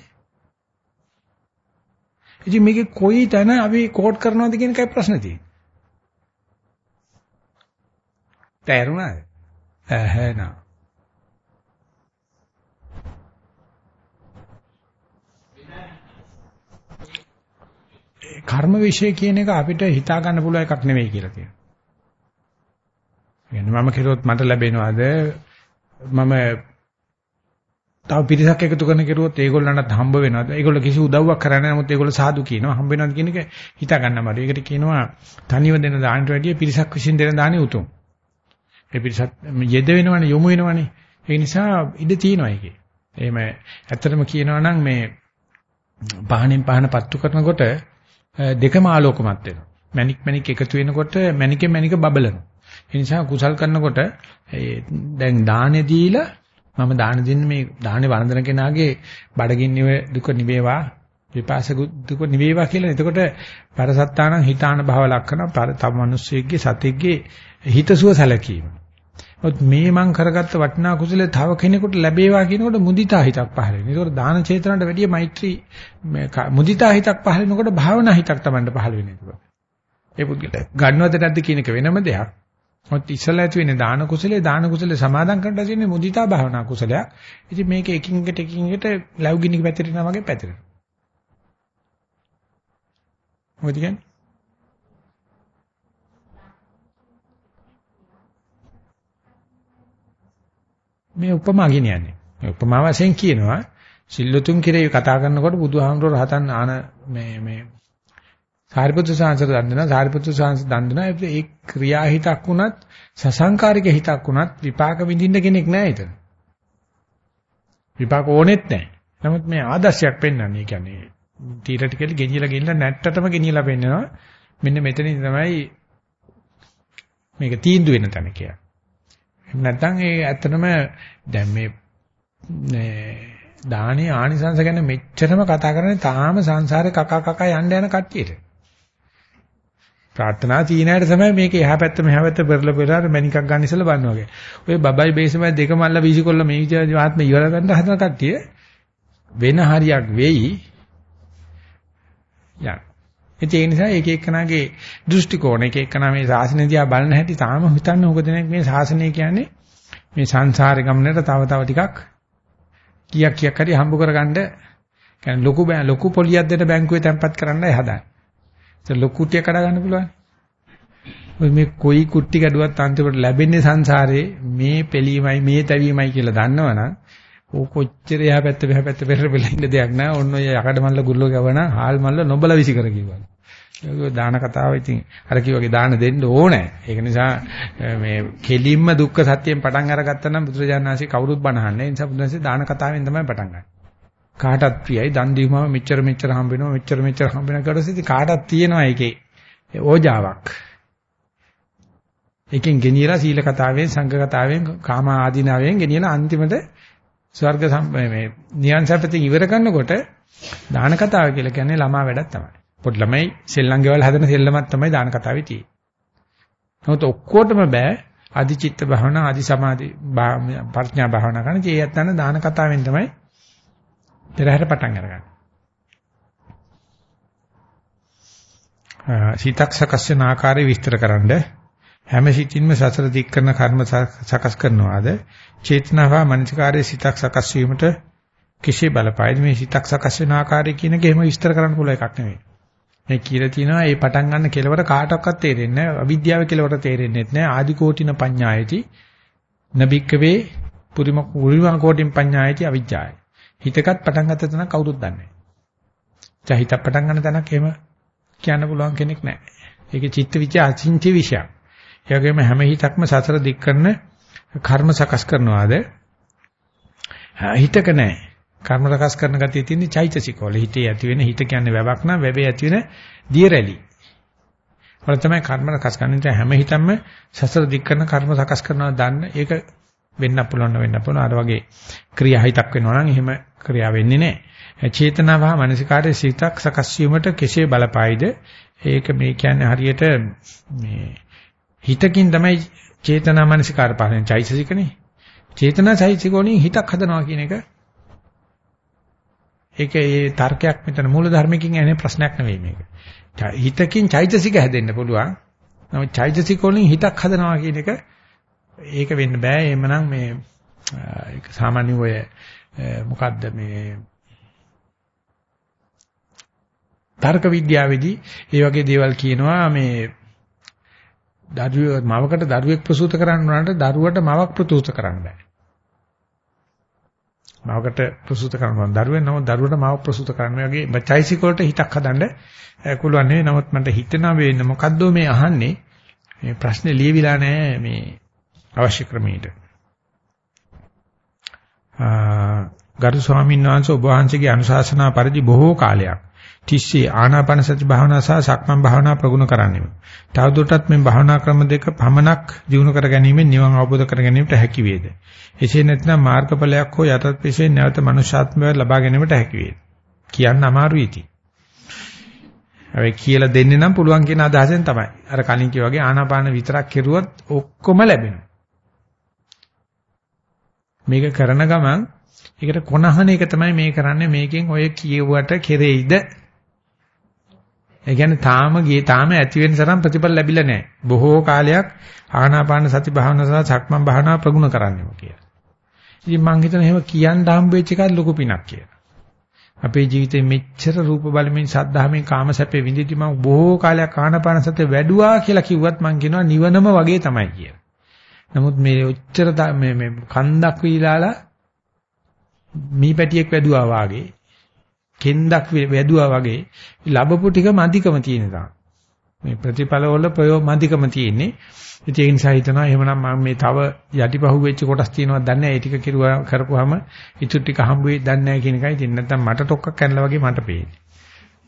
ඉතින් මේකේ කොයි තැන අපි කෝට් කරනවද කියන එකයි ප්‍රශ්නේ තියෙන්නේ. තේරුණාද? ඇහැනා. කර්ම વિશે කියන එක අපිට හිතා ගන්න පුළුවන් එකක් නෙවෙයි කියලා කියනවා. يعني මම කෙරුවොත් මට ලැබෙනවද? මම තව පිරිසක් එකතු කරන කෙරුවොත් ඒගොල්ලන්ට හම්බ වෙනවද? ඒගොල්ලෝ කිසි උදව්වක් කරන්නේ නැහැ. නමුත් ඒගොල්ලෝ සාදු කියනවා. හම්බ වෙනවද කියන එක හිතා ගන්න අමාරුයි. ඒකට කියනවා තනියම දෙන දානට වැඩිය පිරිසක් විසින් දෙන දානෙ උතුම්. ඒ පිරිසත් යෙද වෙනවනේ යොමු වෙනවනේ. ඒ නිසා ඉඩ තියෙනවා ඒකේ. එහෙම ඇත්තටම කියනවා නම් මේ පහනින් පහන පත්තු කරනකොට දෙකම ආලෝකමත් වෙනවා. මැනික් මැනික් එකතු වෙනකොට මැනිකේ මැනික බබලනවා. ඒ නිසා කුසල් කරනකොට දැන් දානේ දීලා මම දාන දෙන්නේ මේ දානේ වන්දන කෙනාගේ බඩගින්නේ දුක නිවේවා විපාස දුක නිවේවා කියලා. එතකොට පරසත්තාන හිතාන භව ලක්ෂණ තම මිනිස්සෙක්ගේ සතෙක්ගේ හිතසුව සැලකීම. ඔත් මේ මං කරගත්ත වටිනා කුසලයේ තව කෙනෙකුට ලැබේවා කියනකොට මුදිතා හිතක් පහළ වෙනවා. ඒකෝර දාන චේතනට වැඩිය මෛත්‍රී මුදිතා හිතක් පහළ වෙනකොට භාවනා හිතක් Tamanට පහළ වෙනවා. ඒ පුද්ගලයා ගන්නවද නැද්ද කියන එක වෙනම දෙයක්. මොකද ඉස්සලා ඇති වෙන්නේ දාන කුසලයේ දාන කුසලයේ සමාදන් කරලා තියෙන්නේ මුදිතා භාවනා කුසලයක්. ඉතින් මේක එකින් එකට එකින් එකට ලැබුගිනික පැතිරෙනවා වගේ පැතිරෙනවා. මොකද කියන්නේ? මේ උපමා ගෙනියන්නේ. මේ උපමා වශයෙන් කියනවා සිල්ලුතුන් කිරේ කතා කරනකොට බුදුහාමුදුරුවෝ රහතන් ආන මේ මේ සාරිපුත්‍ර සාංශර දන් දෙනවා සාරිපුත්‍ර සාංශ දන් දෙනවා ඒ ක්‍රියා හිතක් වුණත් සසංකාරික හිතක් වුණත් විපාක විඳින්න කෙනෙක් නැහැ එතන. විපාක ඕනෙත් නැහැ. නමුත් මේ ආදර්ශයක් පෙන්වන්නේ. කියන්නේ තීරටිකලි ගෙනියලා ගෙනියලා නැට්ටටම ගෙනියලා පෙන්නනවා. මෙන්න මෙතනින් තමයි මේක තීන්දුව වෙන තැන කියලා. එහෙම නැත්නම් ඒ ඇත්තටම දැන් මේ දානේ ආනිසංස ගැන මෙච්චරම කතා කරන්නේ තාම සංසාරේ කකා කකා යන්න යන කට්ටියට. ප්‍රාර්ථනා තීනයට තමයි මේක එහා පැත්ත මෙහා පැත්ත පෙරල පෙරලා මණිකක් ගන්න ඉස්සලා බලනවා වගේ. ඔය බබයි බේසමයි දෙකම අල්ල වීසිකොල්ල මේ විදිහට ආත්ම ඉවර ගන්න හදන කට්ටිය වෙන හරියක් වෙයි. යන්න. ඒ නිසා එක එක්කනාගේ දෘෂ්ටි කෝණ එක එක්කනා මේ ශාසනය දිහා බලන හැටි තාම හිතන්නේ මොකද මේ ශාසනය කියන්නේ මේ සංසාරේ ගමනට තව තව ටිකක් කීයක් කීයක් හරි හම්බ කරගන්න කියන්නේ ලොකු ලොකු පොලියක් දෙන්න බැංකුවේ තැන්පත් කරන්නයි හදන්නේ. ඒක ලොකු කුට්ටිය කඩා ගන්න පුළුවන්. ඔය මේ කොයි කුට්ටි කැඩුවත් අන්තිමට ලැබෙන්නේ සංසාරේ මේ පෙලීමයි මේ තැවීමයි කියලා දන්නවනම් ඕ කොච්චර එහා පැත්ත මෙහා පැත්ත පෙරර වෙලා ඉන්න දෙයක් නෑ. ඔන්න ඔය යකඩ මල්ල ගුල්ලෝ ගවන හාල් මල්ල නොබල විසි කර කිව්වා. ඒක දාන කතාව ඉතින් අර කිව්වාගේ දාන දෙන්න ඕනේ. ඒක නිසා මේ කෙලින්ම දුක්ඛ සත්‍යයෙන් පටන් අරගත්තා නම් බුදුරජාණන් වහන්සේ කවුරුත් බණහන්නේ. ඒ නිසා බුදුන්සේ දාන කතාවෙන් තමයි පටන් ගන්නේ. කාටත් ප්‍රියයි දන් දීමම මෙච්චර මෙච්චර හම්බ වෙනවා මෙච්චර මෙච්චර හම්බ වෙනවා ඊට පස්සේ කාටත් තියෙනවා ඒකේ ඕජාවක්. එකෙන් ගෙනියලා සීල කතාවෙන් සංඝ කතාවෙන් කාම ආදීනාවෙන් ගෙනියලා අන්තිමට ස්වර්ග මේ නියන් සැපතින් ඉවර කරනකොට දාන කතාව කියලා කියන්නේ ළමා වැඩක් තමයි. පොඩි ළමයි සෙල්ලම් ගෙවල් හදන සෙල්ලමක් තමයි දාන කතාවේ තියෙන්නේ. නමුත් ඔක්කොටම බෑ අදි චිත්ත භාවනා අදි සමාධි ප්‍රඥා භාවනා කරන කී යත්තන දාන කතාවෙන් තමයි පෙරහැර පටන් අරගන්නේ. සීතක් සකස් වෙන ආකාරය විස්තර කරන්නේ හැම සිතින්ම සසර දික් කරන කර්ම සකස් කරනවාද? චේතනාව මනසිකාරයේ සිතක් සකස් වීමට කිසි බලපෑයි මේ සිතක් සකස් වෙන ආකාරය කියන එක එහෙම විස්තර කරන්න පුළුවන් එකක් නෙවෙයි මේ කියලා තියෙනවා මේ පටන් ගන්න කෙලවර කාටවත් තේරෙන්නේ නැහැ. අවිද්‍යාව කෙලවර තේරෙන්නේ නැහැ. ආදි කෝටින පඤ්ඤායති. නබික්කවේ පුරිම පුරිම කෝටින් පඤ්ඤායති අවිජ්ජාය. හිතකත් පටන් ගත්ත තැන කවුරුත් දන්නේ නැහැ හිතක් පටන් ගන්න තැනක් එහෙම කියන්න පුළුවන් කෙනෙක් නැහැ ඒකේ චිත්ත විචය අචින්ත්‍ය විෂයක් ඒ වගේම හැම හිතක්ම සතර දික් කරන කර්ම සකස් කරනවාද හිතක නැහැ. කර්ම සකස් කරන ගතිය තියෙන්නේ චෛතසිකවල. හිතේ ඇති වෙන හිත කියන්නේ වැවක් නම් වැවේ ඇති වෙන දිය රැලි. වල තමයි කර්ම සකස් කරන්නේ. හැම හිතක්ම සතර දික් කරන කර්ම සකස් කරනවා දන්න ඒක වෙන්න පුළුවන් වෙන්න පුළුවන්. අර වගේ ක්‍රියා හිතක් වෙනවා නම් එහෙම ක්‍රියා වෙන්නේ නැහැ. චේතනාව හා මනසිකාරයේ සිතක් සකස් වීමට කෙසේ බලපායිද? ඒක මේ කියන්නේ හරියට මේ හිතකින් තමයි චේතනා මනසිකාර පහලෙන් චෛතසිකනේ. චේතනා චෛතසිකෝණින් හිතක් හදනවා කියන එක ඒක ඒ තර්කයක් මෙතන මූල ධර්මකින් එන ප්‍රශ්නයක් නෙවෙයි මේක. හිතකින් චෛතසික හැදෙන්න පුළුවන්. නමුත් චෛතසිකෝණින් හිතක් හදනවා කියන එක ඒක වෙන්න බෑ. එහෙමනම් මේ ඒක සාමාන්‍ය ඔය මොකද්ද මේ තර්ක විද්‍යාවේදී ඒ වගේ දේවල් කියනවා මේ දරුවෙක් මවකට දරුවෙක් ප්‍රසූත කරන්න උනට දරුවට මවක් ප්‍රසූත කරන්න බෑ. මවකට ප්‍රසූත කරනවා දරුවෙන් නම දරුවට මවක් ප්‍රසූත කරන්න මේ වගේ චෛසික වලට හිතක් හදන්න පුළුවන් නෙවෙයි. නමුත් මට හිතෙනවා වෙන්නේ මොකද්ද මේ අහන්නේ? මේ ප්‍රශ්නේ ලියවිලා නැහැ මේ අවශ්‍ය ක්‍රමයට. ගරු ස්වාමීන් වහන්සේ ඔබ වහන්සේගේ අනුශාසනා පරිදි බොහෝ කාලයක් තිස්සේ ආනාපාන සති භාවනා සහ සක්මන් භාවනා ප්‍රගුණ කරන්නෙමු. තවදුරටත් මේ භාවනා ක්‍රම දෙක පමණක් දිනු කර ගැනීමෙන් නිවන් අවබෝධ කර ගැනීමට හැකි වේද? එසේ නැත්නම් මාර්ගඵලයක් හෝ යටත් පිසේ නැවත මනුෂ්‍යාත්මය ලබා ගැනීමට හැකි වේද? කියන්න අමාරුයි ඉතින්. හැබැයි කියලා දෙන්නේ නම් පුළුවන් කියන අදහසෙන් තමයි. අර කලින් කිය වගේ ආනාපාන විතරක් කෙරුවොත් ඔක්කොම ලැබෙනවා. මේක කරන ගමන් ඒකට කොනහන එක තමයි මේ කරන්නේ මේකෙන් ඔය කියුවට කෙරෙයිද ඒ කියන්නේ තාම ගියේ තාම ඇති වෙන තරම් ප්‍රතිඵල ලැබිලා නැහැ. බොහෝ කාලයක් ආනාපාන සති භාවනාව සහ සක්මන් භාවනාව ප්‍රගුණ කරන්නෙම කියලා. ඉතින් මං හිතන එහෙම කියන්න හම්බ වෙච්ච එකත් ලොකු පිනක් කියලා. අපේ ජීවිතේ මෙච්චර රූප බලමින් සද්ධාමෙන් කාමසැපේ විඳිති මම බොහෝ කාලයක් ආනාපාන සතිය වැඩුවා කියලා කිව්වත් මං කියනවා නිවනම වගේ තමයි කියලා. නමුත් මේ ඔච්චර මේ මේ කන්දක් වීලාලා මීපැටියෙක් වැදුවා වාගේ කෙන්දක් වැදුවා වගේ ලැබපු ටික මදිකම තියෙන තා. මේ ප්‍රතිඵල වල ප්‍රයෝග මදිකම තියෙන්නේ. ඒ නිසා හිතනවා එහෙමනම් මම මේ තව යටිපහුව වෙච්ච කොටස් තියෙනවද දන්නේ නැහැ. ඒ ටික කිරුවා කරපුවාම ඉතුරු ටික හම්බ වෙයි දන්නේ නැහැ කියන එකයි. ඉතින් නැත්තම් මට ටොක්කක් කනලා වගේ මට පේන්නේ.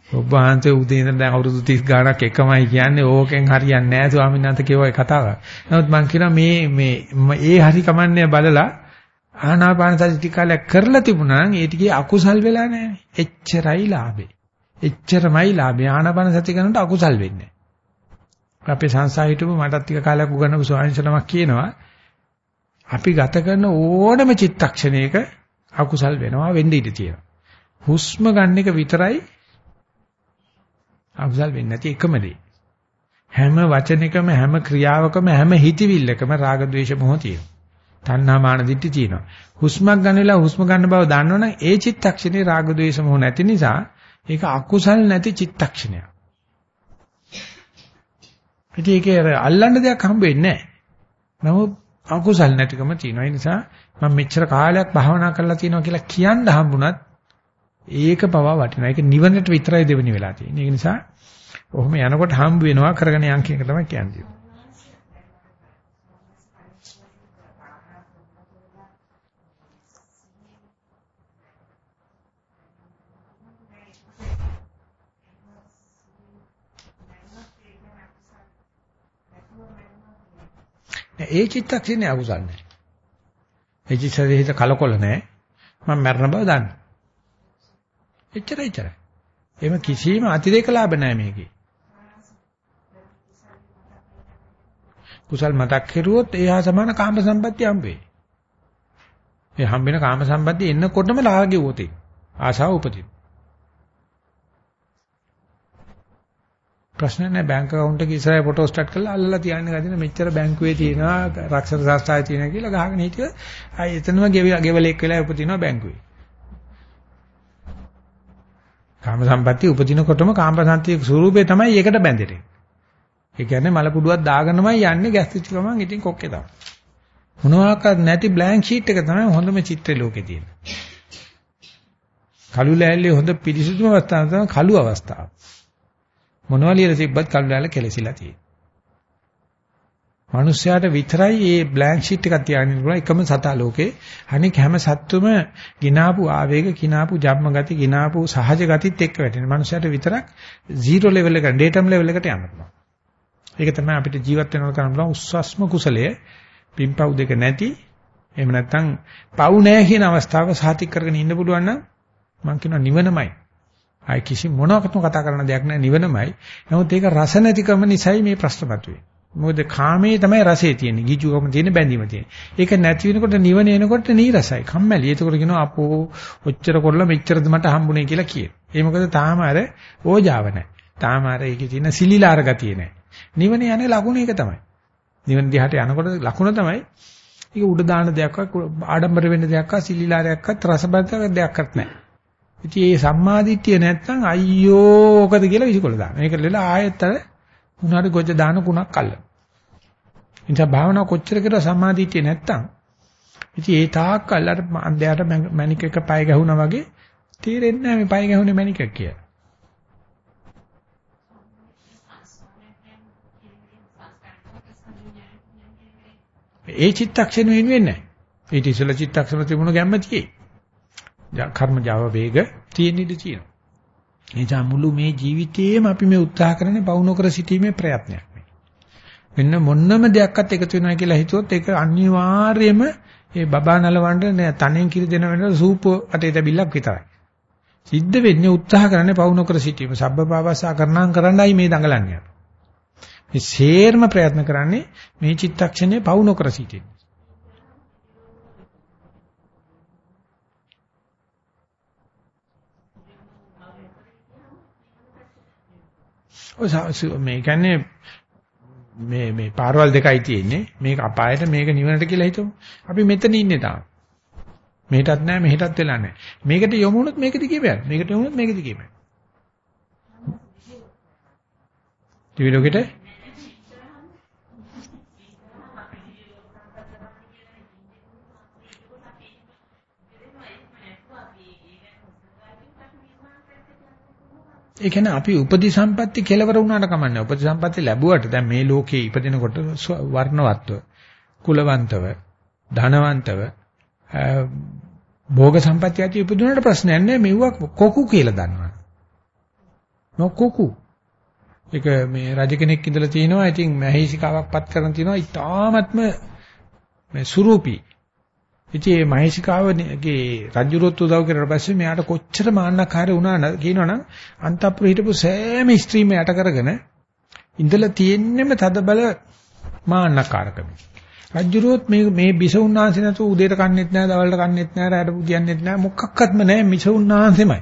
ඔබ වහන්සේ උදේ ඉඳන් දැන් අවුරුදු 30 ගාණක් එකමයි කියන්නේ ඕකෙන් හරියන්නේ නැහැ ස්වාමීන් වහන්සේ කියවයි කතාව. නමුත් මම කියනවා මේ මේ ඒ හරි කමන්නේ බලලා ආනාපාන සති ටික කාලයක් කරලා තිබුණා නම් ඒ ටිකේ අකුසල් වෙලා නැහැ. එච්චරයි ලාභේ. එච්චරමයි ලාභේ. ආනාපාන සති කරනකොට අකුසල් වෙන්නේ නැහැ. අපේ සංසාර හිටපු මටත් ටික කාලයක් උගන්වපු ස්වාමීන් කියනවා අපි ගත කරන ඕනම චිත්තක්ෂණයක අකුසල් වෙනවා වෙන්න ඉඩ තියෙනවා. හුස්ම ගන්න එක විතරයි අකුසල් වෙන්නේ නැති එකම දේ. හැම වචනයකම හැම ක්‍රියාවකම හැම හිතවිල්ලකම රාග ద్వේෂ මොහ තියෙනවා. තණ්හා මාන දිටි තියෙනවා. හුස්මක් ගන්න වෙලාව හුස්ම ගන්න බව දන්නවනම් ඒ චිත්තක්ෂණේ රාග ద్వේෂ මොහ නැති නිසා ඒක අකුසල් නැති චිත්තක්ෂණයක්. ඉතින් ඒකේ අල්ලන්න දෙයක් හම්බ වෙන්නේ නැහැ. නමුත් අකුසල් නැතිකම තියෙනවා. ඒ නිසා මම මෙච්චර කාලයක් භාවනා කරලා තියෙනවා කියලා කියන්න හම්බුණත් ඒක පවා වටිනවා. ඒක නිවනට විතරයි දෙවෙනි වෙලා තියෙන්නේ. ඒ නිසා ඔහොම යනකොට හම්බ වෙනවා කරගෙන යන් කියන එක තමයි කියන්නේ. ඒ චිත්තක්ෂණේ අකුසල් නැහැ. ඒ චිත්තයේ හිත කලකොල නැහැ. මම මරණ බව දන්නවා. එච්චරයි එච්චරයි. එහෙම කිසිම අතිරේක ලාභ නැහැ මේකේ. කුසල් මතක් කෙරුවොත් එහා සමාන කාම සම්පත්තිය හම්බෙයි. ඒ හම්බෙන කාම සම්පත්තිය එන්නකොටම ලාගේ උතේ. ආශාව උපදින. ප්‍රශ්න නැහැ බැංක account එක ඉස්සරහ ෆොටෝ ස්ටාර්ට් කරලා අල්ලලා තියන්න ගදින මෙච්චර බැංකුවේ තියෙනවා රක්ෂණ සංස්ථාවේ තියෙනවා කියලා ගහගෙන හිටියොත් ආයෙ එතනම ගෙවලෙක් වෙලා උපදිනවා බැංකුවේ. කාම සම්පatti උපදිනකොටම කාම සම්පatti ස්වරූපේ තමයි ඒකට බැඳෙන්නේ. ඒ කියන්නේ මල පුඩුවක් දාගෙනමයි යන්නේ ගැස්සිච්ච ගමන් ඉතින් කොක්කේ තමයි. මොනවාක්වත් නැති බ්ලැන්ක් ෂීට් එක තමයි හොඳම චිත්‍රේ ලෝකේ තියෙන්නේ. කළු ලෑල්ලේ හොඳ පිරිසිදුම අවස්ථාව තමයි කළු අවස්ථාව. මොනවා ලියලා තිබ්බත් කළු ලෑල්ල කෙලසිලා තියෙන්නේ. මනුස්සයාට විතරයි මේ බ්ලැන්ක් ෂීට් එකක් තියාගෙන ඉන්න එකම සතා ලෝකේ. අනික හැම සත්තුම ගිනාපු ආවේග, ගිනාපු ජම්ම ගති, ගිනාපු සහජ ගතිත් එක්ක වැටෙන. මනුස්සයාට විතරක් 0 ලෙවල් එකට, ඩේටම් ලෙවල් එකට යන්න පුළුවන්. ඒක තමයි අපිට ජීවත් වෙනවා කරන්න පුළුවන් උස්සස්ම කුසලයේ පිම්පව් දෙක නැති එහෙම නැත්නම් පව් නැහැ කියන අවස්ථාවක සාතික් කරගෙන ඉන්න පුළුවන් නම් මම කියනවා නිවනමයි. ආයි කිසි මොනවාකටම කතා කරන්න දෙයක් නැහැ නිවනමයි. නමුත් ඒක රස නැතිකම නිසායි මේ ප්‍රශ්න මතුවේ. මොකද කාමයේ තමයි රසය තියෙන්නේ. ගිජුකම තියෙන බැඳීම තියෙන්නේ. ඒක නැති වෙනකොට නිවන එනකොට නීරසයි. කම්මැලි. ඒකෝර කියනවා අපෝ ඔච්චර කරලා මෙච්චරද මට හම්බුනේ කියලා කියන. ඒ මොකද තාම අර ඕජාව නැහැ. තාම අර ඒකේ තියෙන සිලිලාර ගතිය නැහැ. නිවන යන්නේ ලකුණ ඒක තමයි. නිවන දිහාට යනකොට ලකුණ තමයි ඒක උඩ දාන දෙයක්වත් ආඩම්බර වෙන්න දෙයක්වත් සිලිලාරයක්වත් රසබද්දක දෙයක්වත් නැහැ. ඉතින් මේ සම්මාදිට්ඨිය නැත්තම් අයියෝ ඔකද කියලා විසිකොල දාන. මේක ලෙලා ආයෙත් අර උනාට ගොජ දාන කුණක් අල්ල. ඉතින් භාවනාව කොච්චර කරලා සම්මාදිට්ඨිය නැත්තම් ඉතින් ඒ තාක් කල් අර අන්ධයාට මැනික එක පය ගැහුණා වගේ තේරෙන්නේ නැහැ මේ පය ගැහුනේ මැනික කියලා. ඒ චිත්තක්ෂණ වෙනුවෙන් නැහැ. ඊට ඉස්සෙල්ලා චිත්තක්ෂණ තිබුණ ගැම්ම තියෙයි. කර්ම Java වේග තියෙන ඉඳී තියෙනවා. එනිසා මුළු මේ ජීවිතේම අපි මේ උත්සාහ කරන්නේ පවු නොකර සිටීමේ ප්‍රයත්නයක් මේ. වෙන මොන්නම දෙයක්වත් එකතු වෙනවා කියලා හිතුවොත් ඒක අනිවාර්යයෙන්ම ඒ බබා නලවන්න තනෙන් කිරි දෙන වෙන සූප අතේ තැබිල්ලක් විතරයි. සිද්ධ වෙන්නේ උත්සාහ කරන්නේ පවු නොකර සිටීම. සබ්බපාවසා කරනම් කරන්නයි මේ දඟලන්නේ. මේ සේර්ම ප්‍රයත්න කරන්නේ මේ චිත්තක්ෂණය පවු නොකර සිටින්න. ඔය මේ කියන්නේ මේ මේ පාරවල් දෙකයි තියෙන්නේ. මේක අපායට මේක නිවනට කියලා හිතමු. අපි මෙතන ඉන්නේ තාම. මෙහෙටත් නැහැ මෙහෙටත් වෙලා නැහැ මේකට යොමු වුණොත් මේක දිගේ බෑ. මේකට යොමු වුණොත් මේක දිගේ බෑ. ත්‍රිවිධකෙට ඒ කියන්නේ අපි උපදි සම්පatti කෙලවර වුණාට කමන්නේ. උපදි සම්පatti ලැබුවට දැන් මේ ලෝකේ ඉපදිනකොට වර්ණවත්ව, කුලවන්තව, ධනවන්තව භෝග සම්පatti ඇති ඉපදුනට ප්‍රශ්නයක් නැහැ. මෙව්ව කොකු කියලා දන්නවා. නොකොකු. ඒක මේ රජ කෙනෙක් ඉඳලා තිනවා. ඉතින් මහේසිකාවක් පත් කරන් තිනවා. ඊටාත්ම මේ සුරූපී. ඉතින් මේ මහේසිකාවගේ රජුරොත් උදව් කරලා පස්සේ මෙයාට කොච්චර මාන්නකාරී වුණා කියනවනම් අන්තප්පුර හිටපු සෑම ස්ත්‍රීම යට කරගෙන ඉඳලා තියෙන්නෙම තද බල මාන්නකාරකම. රජුරුවත් මේ මේ බිසවුන්නාන්සේ නැතු උදේට කන්නේත් නැහැ, දවල්ට කන්නේත් නැහැ, රාට පුදියන්නේත් නැහැ, මොකක්වත්ම නැහැ මිසවුන්නාන්සෙමයි.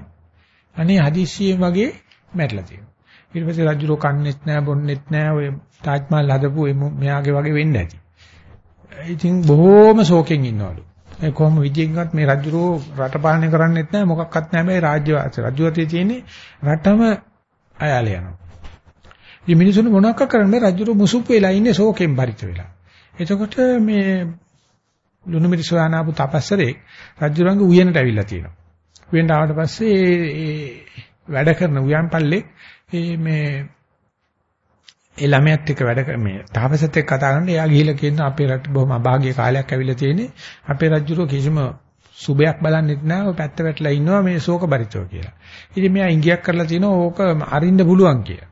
අනේ හදිස්සියෙන් වගේ මැරිලා තියෙනවා. ඊට පස්සේ රජුරෝ කන්නේත් නැහැ, බොන්නේත් නැහැ, ඔය තාජ් මහල් හදපු මෙයාගේ වගේ වෙන්න ඇති. ඉතින් බොහෝම ශෝකෙන් ඉන්නවලු. ඒ කොහොම විදියෙන්වත් මේ රජුරෝ රට පාලනය කරන්නෙත් නැහැ, මොකක්වත් නැහැ මේ රාජ්‍ය වාසය. රජුවතේ තියෙන්නේ රටම අයාලේ යනවා. මේ මිනිසුන් මොනවක් කරන්නේ රජුරෝ මුසුප් වෙලා ඉන්නේ ශෝකෙන් බරිත වෙලා. එතකොට මේ ලුණු මිරිස් හොයානාපු තපස්සරේ රජුරංග උයනට ඇවිල්ලා තියෙනවා. උයනට ආවට පස්සේ ඒ වැඩ කරන උයන් පල්ලේ මේ ඒ ළමයාත් එක්ක වැඩ මේ තාපසත් එක්ක කතා කරනකොට එයා ගිහිල්ලා කියන අපේ රට බොහොම අභාග්‍ය කාලයක් ඇවිල්ලා තියෙන්නේ. අපේ රජුරෝ කිසිම සුබයක් බලන්නෙත් නැහැ. ඔය පැත්ත වැටලා ඉන්නවා මේ ශෝක බරිතව කියලා. ඉතින් මෙයා ඉංගියක් කරලා තිනවා ඕක අරින්න පුළුවන් කියලා.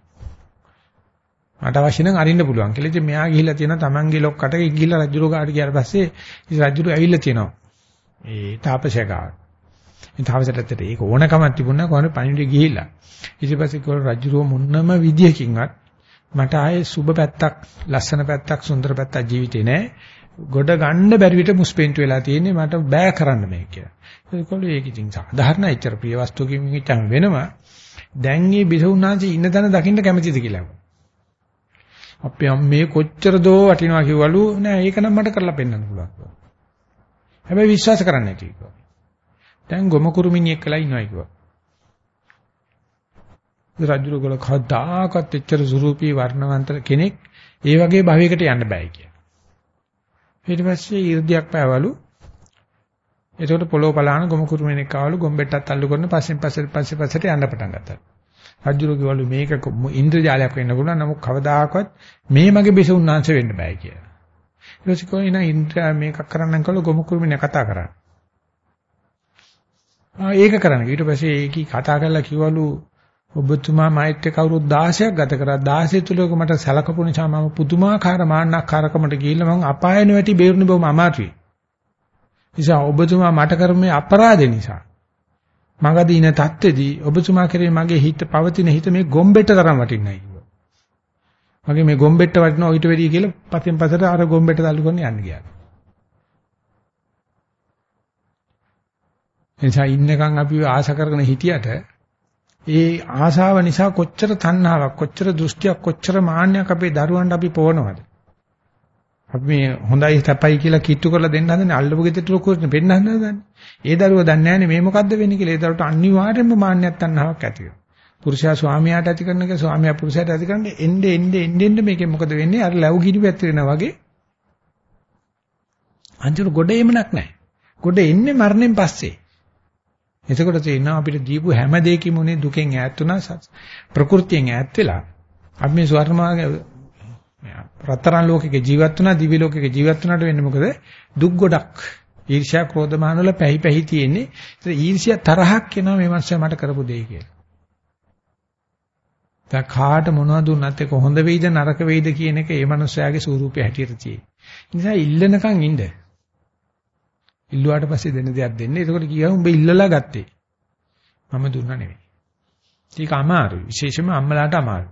මට අවශ්‍ය නම් අරින්න පුළුවන් කියලා. ඉතින් මෙයා ගිහිල්ලා තියෙනවා Tamange ලොක්කට ගිහිල්ලා රජුරෝ ගාට ගියාට පස්සේ ඉතින් රජුරෝ ඇවිල්ලා තියෙනවා. ඒ තාපසයා ගාවට. මේ තාපසයාට ඒක ඕනකමක් තිබුණා කොහොමද පණිවිඩ ගිහිල්ලා. ඊට පස්සේ කෝ රජුරෝ මොන්නම විදියකින්වත් මට ආයේ සුබ පැත්තක්, ලස්සන පැත්තක්, සුන්දර පැත්තක් ජීවිතේ නෑ. ගොඩ ගන්න බැරි විට මුස්පෙන්තු වෙලා තියෙන්නේ මට බෑ කරන්න මේක කියලා. ඒකවල ඒක ඉතින් සාධාරණ ඉච්චර ප්‍රිය වස්තුවකින් ඉච්චම වෙනවා. දැන් මේ බිසුණාංශي ඉන්න තැන දකින්න කැමතිද කියලා. අපේ අම්මේ කොච්චර දෝ වටිනවා කිව්වලු නෑ ඒක නම් මට කරලා පෙන්වන්න පුළුවන්. හැබැයි විශ්වාස කරන්න නැති කිව්වා. දැන් ගොම කුරුමිනියෙක් කළා ඉනවා කිව්වා. රජුගල කවදාකවත් එච්චර සුරූපී වර්ණවන්ත කෙනෙක් ඒ වගේ භවයකට යන්න බෑ කියලා. ඊට පස්සේ 이르දියක් පෑවලු. එතකොට පොළොව පලාන ගොම කුරුමිනෙක් ආවලු ගොම්බෙට්ටත් අල්ලු කරන පස්සෙන් පස්සේ පස්සේ පස්සට යන්න පටන් ගත්තා. රජුරු කිව්වලු මේක ඉන්ද්‍රජාලයක් වෙන්න පුළුවන් නමුත් කවදාකවත් මේ මගේ බිසුණාංශ වෙන්න බෑ කියලා. ඊට පස්සේ කොහේ නා ඉන්ද්‍ර මේක කරන්නම් කළා ගොමු කුරුමිනේ කතා කරා. ආ ඒක කරන්න. ඊට පස්සේ ඒකී කතා කරලා කිව්වලු ඔබතුමා මෛත්‍රී කවුරුත් 16ක් ගත කරා 16 තුලක මට සලකපු නිසා මම පුදුමාකාර මාන්නක්කාරකමට ගිහිල්ලා මම අපායන වැටි බේරුණේ බොම අමාරුයි. නිසා ඔබතුමා මට කරමේ අපරාධේ නිසා මගදී ඉන தත්ත්වෙදී ඔබතුමා කරේ මගේ හිත පවතින හිත මේ ගොම්බෙට තරම් වටින්නයි කිව්වා. මගේ මේ ගොම්බෙට වටිනවා ඊට වැඩිය කියලා පතෙන් පතට අර ගොම්බෙට තල්ලු කරන යන්න ගියා. එනිසා ඉන්නකම් අපි ආශ කරගෙන හිටියට ඒ ආශාව නිසා කොච්චර තණ්හාවක් කොච්චර දෘෂ්ටියක් කොච්චර මාන්නයක් අපේ දරුවන්ට අපි පොවනවද? අපි මේ හොඳයි තපයි කියලා කිට්ටු කරලා දෙන්න හදන්නේ අල්ලපු ගෙදරට ලොකුට පෙන්න හදන්නේ. ඒ දරුවා දන්නේ නැන්නේ මේ මොකද්ද වෙන්නේ කියලා. ඒ දරුවට අනිවාර්යයෙන්ම මාන්නයක් තණ්හාවක් ඇති වෙනවා. පුරුෂයා ස්වාමියාට ඇති කරන එක ස්වාමියා පුරුෂයාට ඇති කරන්නේ එnde එnde එnde එnde මේකෙන් මොකද වෙන්නේ? අර ලැබු ගිනි පැතිරෙනා වගේ. අන්තිම ගොඩ එමනක් නැහැ. ගොඩ එන්නේ මරණයෙන් පස්සේ. එතකොට තේිනවා අපිට දීපු හැම දෙයකින් උනේ දුකෙන් ඈත් වුණා ප්‍රകൃතියෙන් ඈත් වෙලා අපි මේ ස්වර්ණමාර්ග රත්තරන් ලෝකෙක ජීවත් වුණා දිවි ලෝකෙක ජීවත් වුණාට වෙන්නේ මොකද? දුක් ගොඩක්. ඊර්ෂ්‍යා ක්‍රෝධ මාන වල පැහි පැහි තියෙන්නේ. ඒත් ඊර්ෂ්‍යා තරහක් එනවා මේ මාසය මට කරපු දෙය කියලා. දැන් කාට මොනවද දුන්නත් ඒක හොඳ වෙයිද නරක වෙයිද කියන එක ඒ මනුස්සයාගේ ස්වරූපය හැටියට තියෙන්නේ. ඒ නිසා ඉල්ලනකම් ඉන්න. ඉල්ලුවාට පස්සේ දෙන දෙයක් දෙන්න. ඒකෝට කියව උඹ ඉල්ලලා ගත්තේ. මම දුන්නා නෙවෙයි. ඒක අමාරුයි. විශේෂයෙන්ම අම්මලාට අමාරුයි.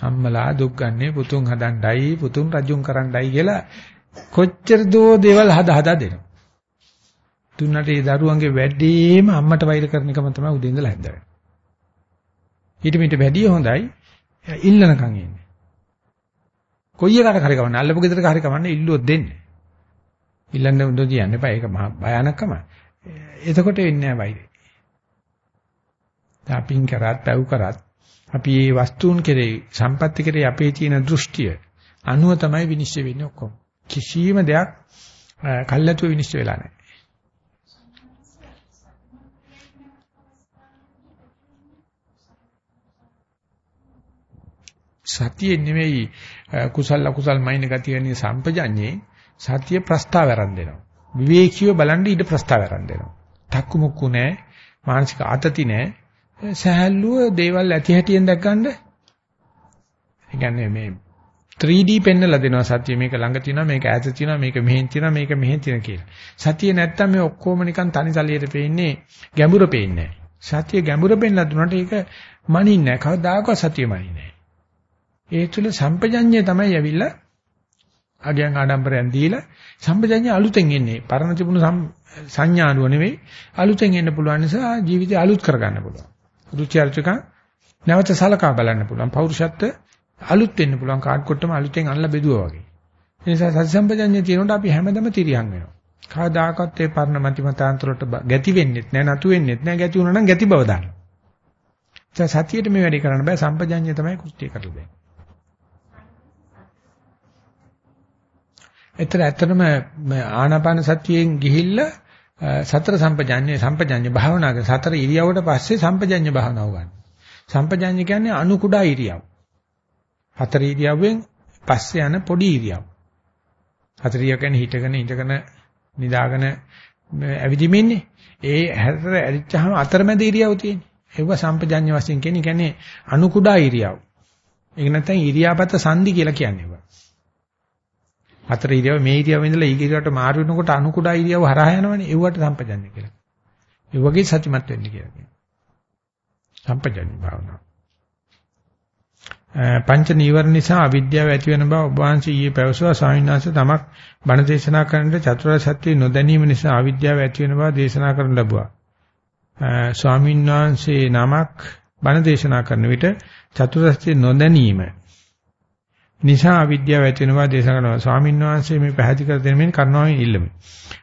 අම්මලා දුක් ගන්නේ පුතුන් හදණ්ඩයි පුතුන් රජුන් කරණ්ඩයි කියලා කොච්චර දෝ දේවල් හදා හදා දෙනවා. දුන්නට ඒ දරුවන්ගේ වැඩේම අම්මට වෛර කරන එකම තමයි උදේ ඉඳලා හැන්දරන්නේ. ඊට මිට වැඩිය හොඳයි ඉල්ලනකම් ඉන්නේ. කොයි එකට හරි කවන්න අල්ලපු ගෙදරක හරි කවන්න ඉල්ලුවොත් දෙන්නේ. ඉල්ලන්න උදේ කියන්න එපා ඒක මහා භයානකම. එතකොට වෙන්නේ නැහැ වෛරය. තාපින් කරත් පැව් කරත් අපි මේ වස්තුන් කෙරේ සම්පත්‍ති කෙරේ අපේ තියෙන දෘෂ්ටිය අනුව තමයි විනිශ්චය වෙන්නේ ඔක්කොම. කිසියම් දෙයක් කල්ැතුව විනිශ්චය වෙලා නැහැ. සතියේ නෙවෙයි කුසල අකුසල් මයින් ගතියනේ සම්පජඤ්ඤේ සතිය ප්‍රස්තාව ආරම්භ දෙනවා. විවේකීව බලන් ඉඳ ප්‍රස්තාව ආරම්භ දෙනවා. තක්කු මුක්කු නැහැ, මානසික ආතති නැහැ. සහැල්ලුව දේවල් ඇති හැටියෙන් දැක්කඳ ඒ කියන්නේ මේ 3D පෙන්නලා දෙනවා සතිය මේක ළඟ තියෙනවා මේක ඈත තියෙනවා මේක මෙහෙන් තියෙනවා මේක මෙහෙන් තියෙනවා කියලා. සතිය නැත්තම් මේ ඔක්කොම නිකන් තනි තලියට පේන්නේ ගැඹුර පේන්නේ නැහැ. සතිය ගැඹුර පෙන්නලා දුන්නාට ඒක මනින්නේ නැහැ. කවදාකවත් සතිය මනින්නේ නැහැ. ඒ තුල සම්පජඤ්ඤය තමයි ඇවිල්ලා අගයන් ආඩම්බරයන් දීලා සම්පජඤ්ඤය අලුතෙන් එන්නේ. පරණ තිබුණු සංඥානුව නෙවෙයි අලුතෙන් එන්න පුළුවන් නිසා ජීවිතය අලුත් කරගන්න පුළුවන්. රුචි අරුචිකා නැවත සලකා බලන්න පුළුවන්. පෞරුෂත්ව අලුත් වෙන්න පුළුවන් කාඩ් කොට්ටම අලුතෙන් අල්ල බෙදුවා වගේ. ඒ නිසා සති සම්පජඤ්ඤය තියෙනකොට අපි හැමදම තිරියන් වෙනවා. කවදාකවත් ඒ පරණ මති මතාන්තරවලට ගැති වෙන්නෙත් නැහැ, නතු වෙන්නෙත් නැහැ. ගැති වුණා නම් ගැති බව දාන්න. සතියේට මේ වැඩේ කරන්න බෑ සම්පජඤ්ඤය තමයි කෘත්‍ය කරලා දෙන්නේ. එතන ඇත්තටම ආනාපාන සතියෙන් ගිහිල්ලා සතර සම්පජඤ්ඤේ සම්පජඤ්ඤ භාවනාවක සතර ඉරියව්වට පස්සේ සම්පජඤ්ඤ භාවනාව ගන්න. සම්පජඤ්ඤ කියන්නේ අනු කුඩා ඉරියව්. හතර ඉරියව්වෙන් පස්සේ යන පොඩි ඉරියව්. හතර ඉරියව් කියන්නේ හිටගෙන ඉඳගෙන නිදාගෙන ඇවිදිමින්නේ. ඒ හැතර ඇරිච්චාම අතරමැද ඉරියව් තියෙන්නේ. ඒව සම්පජඤ්ඤ වශයෙන් කියන්නේ අනු කුඩා ඉරියව්. ඒක නැත්නම් ඉරියාපත සංදි කියලා කියන්නේ. හතර ඉරියව් මේ ඉරියව් ඉඳලා ඊ ඉරියව්වට මාරු වෙනකොට අනු කුඩා ඉරියව් හරහා යනවනේ ඒවට සම්පජන්‍ය කියලා. ඒ වගේ සත්‍යමත් වෙන්න කියලා කියනවා. සම්පජන්‍ය භාවනාව. පංච නීවරණ නිසා අවිද්‍යාව ඇති වෙන බව ඔබ වහන්සේ ඊයේ පැවසුවා ස්වාමීන් වහන්සේ තමක් බණ දේශනා කරනකොට චතුරාර්ය සත්‍ය නොදැනීම නිසා අවිද්‍යාව ඇති වෙන බව දේශනා කරන ලැබුවා. ස්වාමීන් වහන්සේ නමක් බණ දේශනා කරන විට චතුරාර්ය සත්‍ය නොදැනීම නිසා අවිද්‍යාව ඇති වෙනවා දේශනා කරනවා. ස්වාමීන් වහන්සේ මේ පැහැදිලි කර දෙන්න මේ කරුණාවෙන් ඉල්ලමි.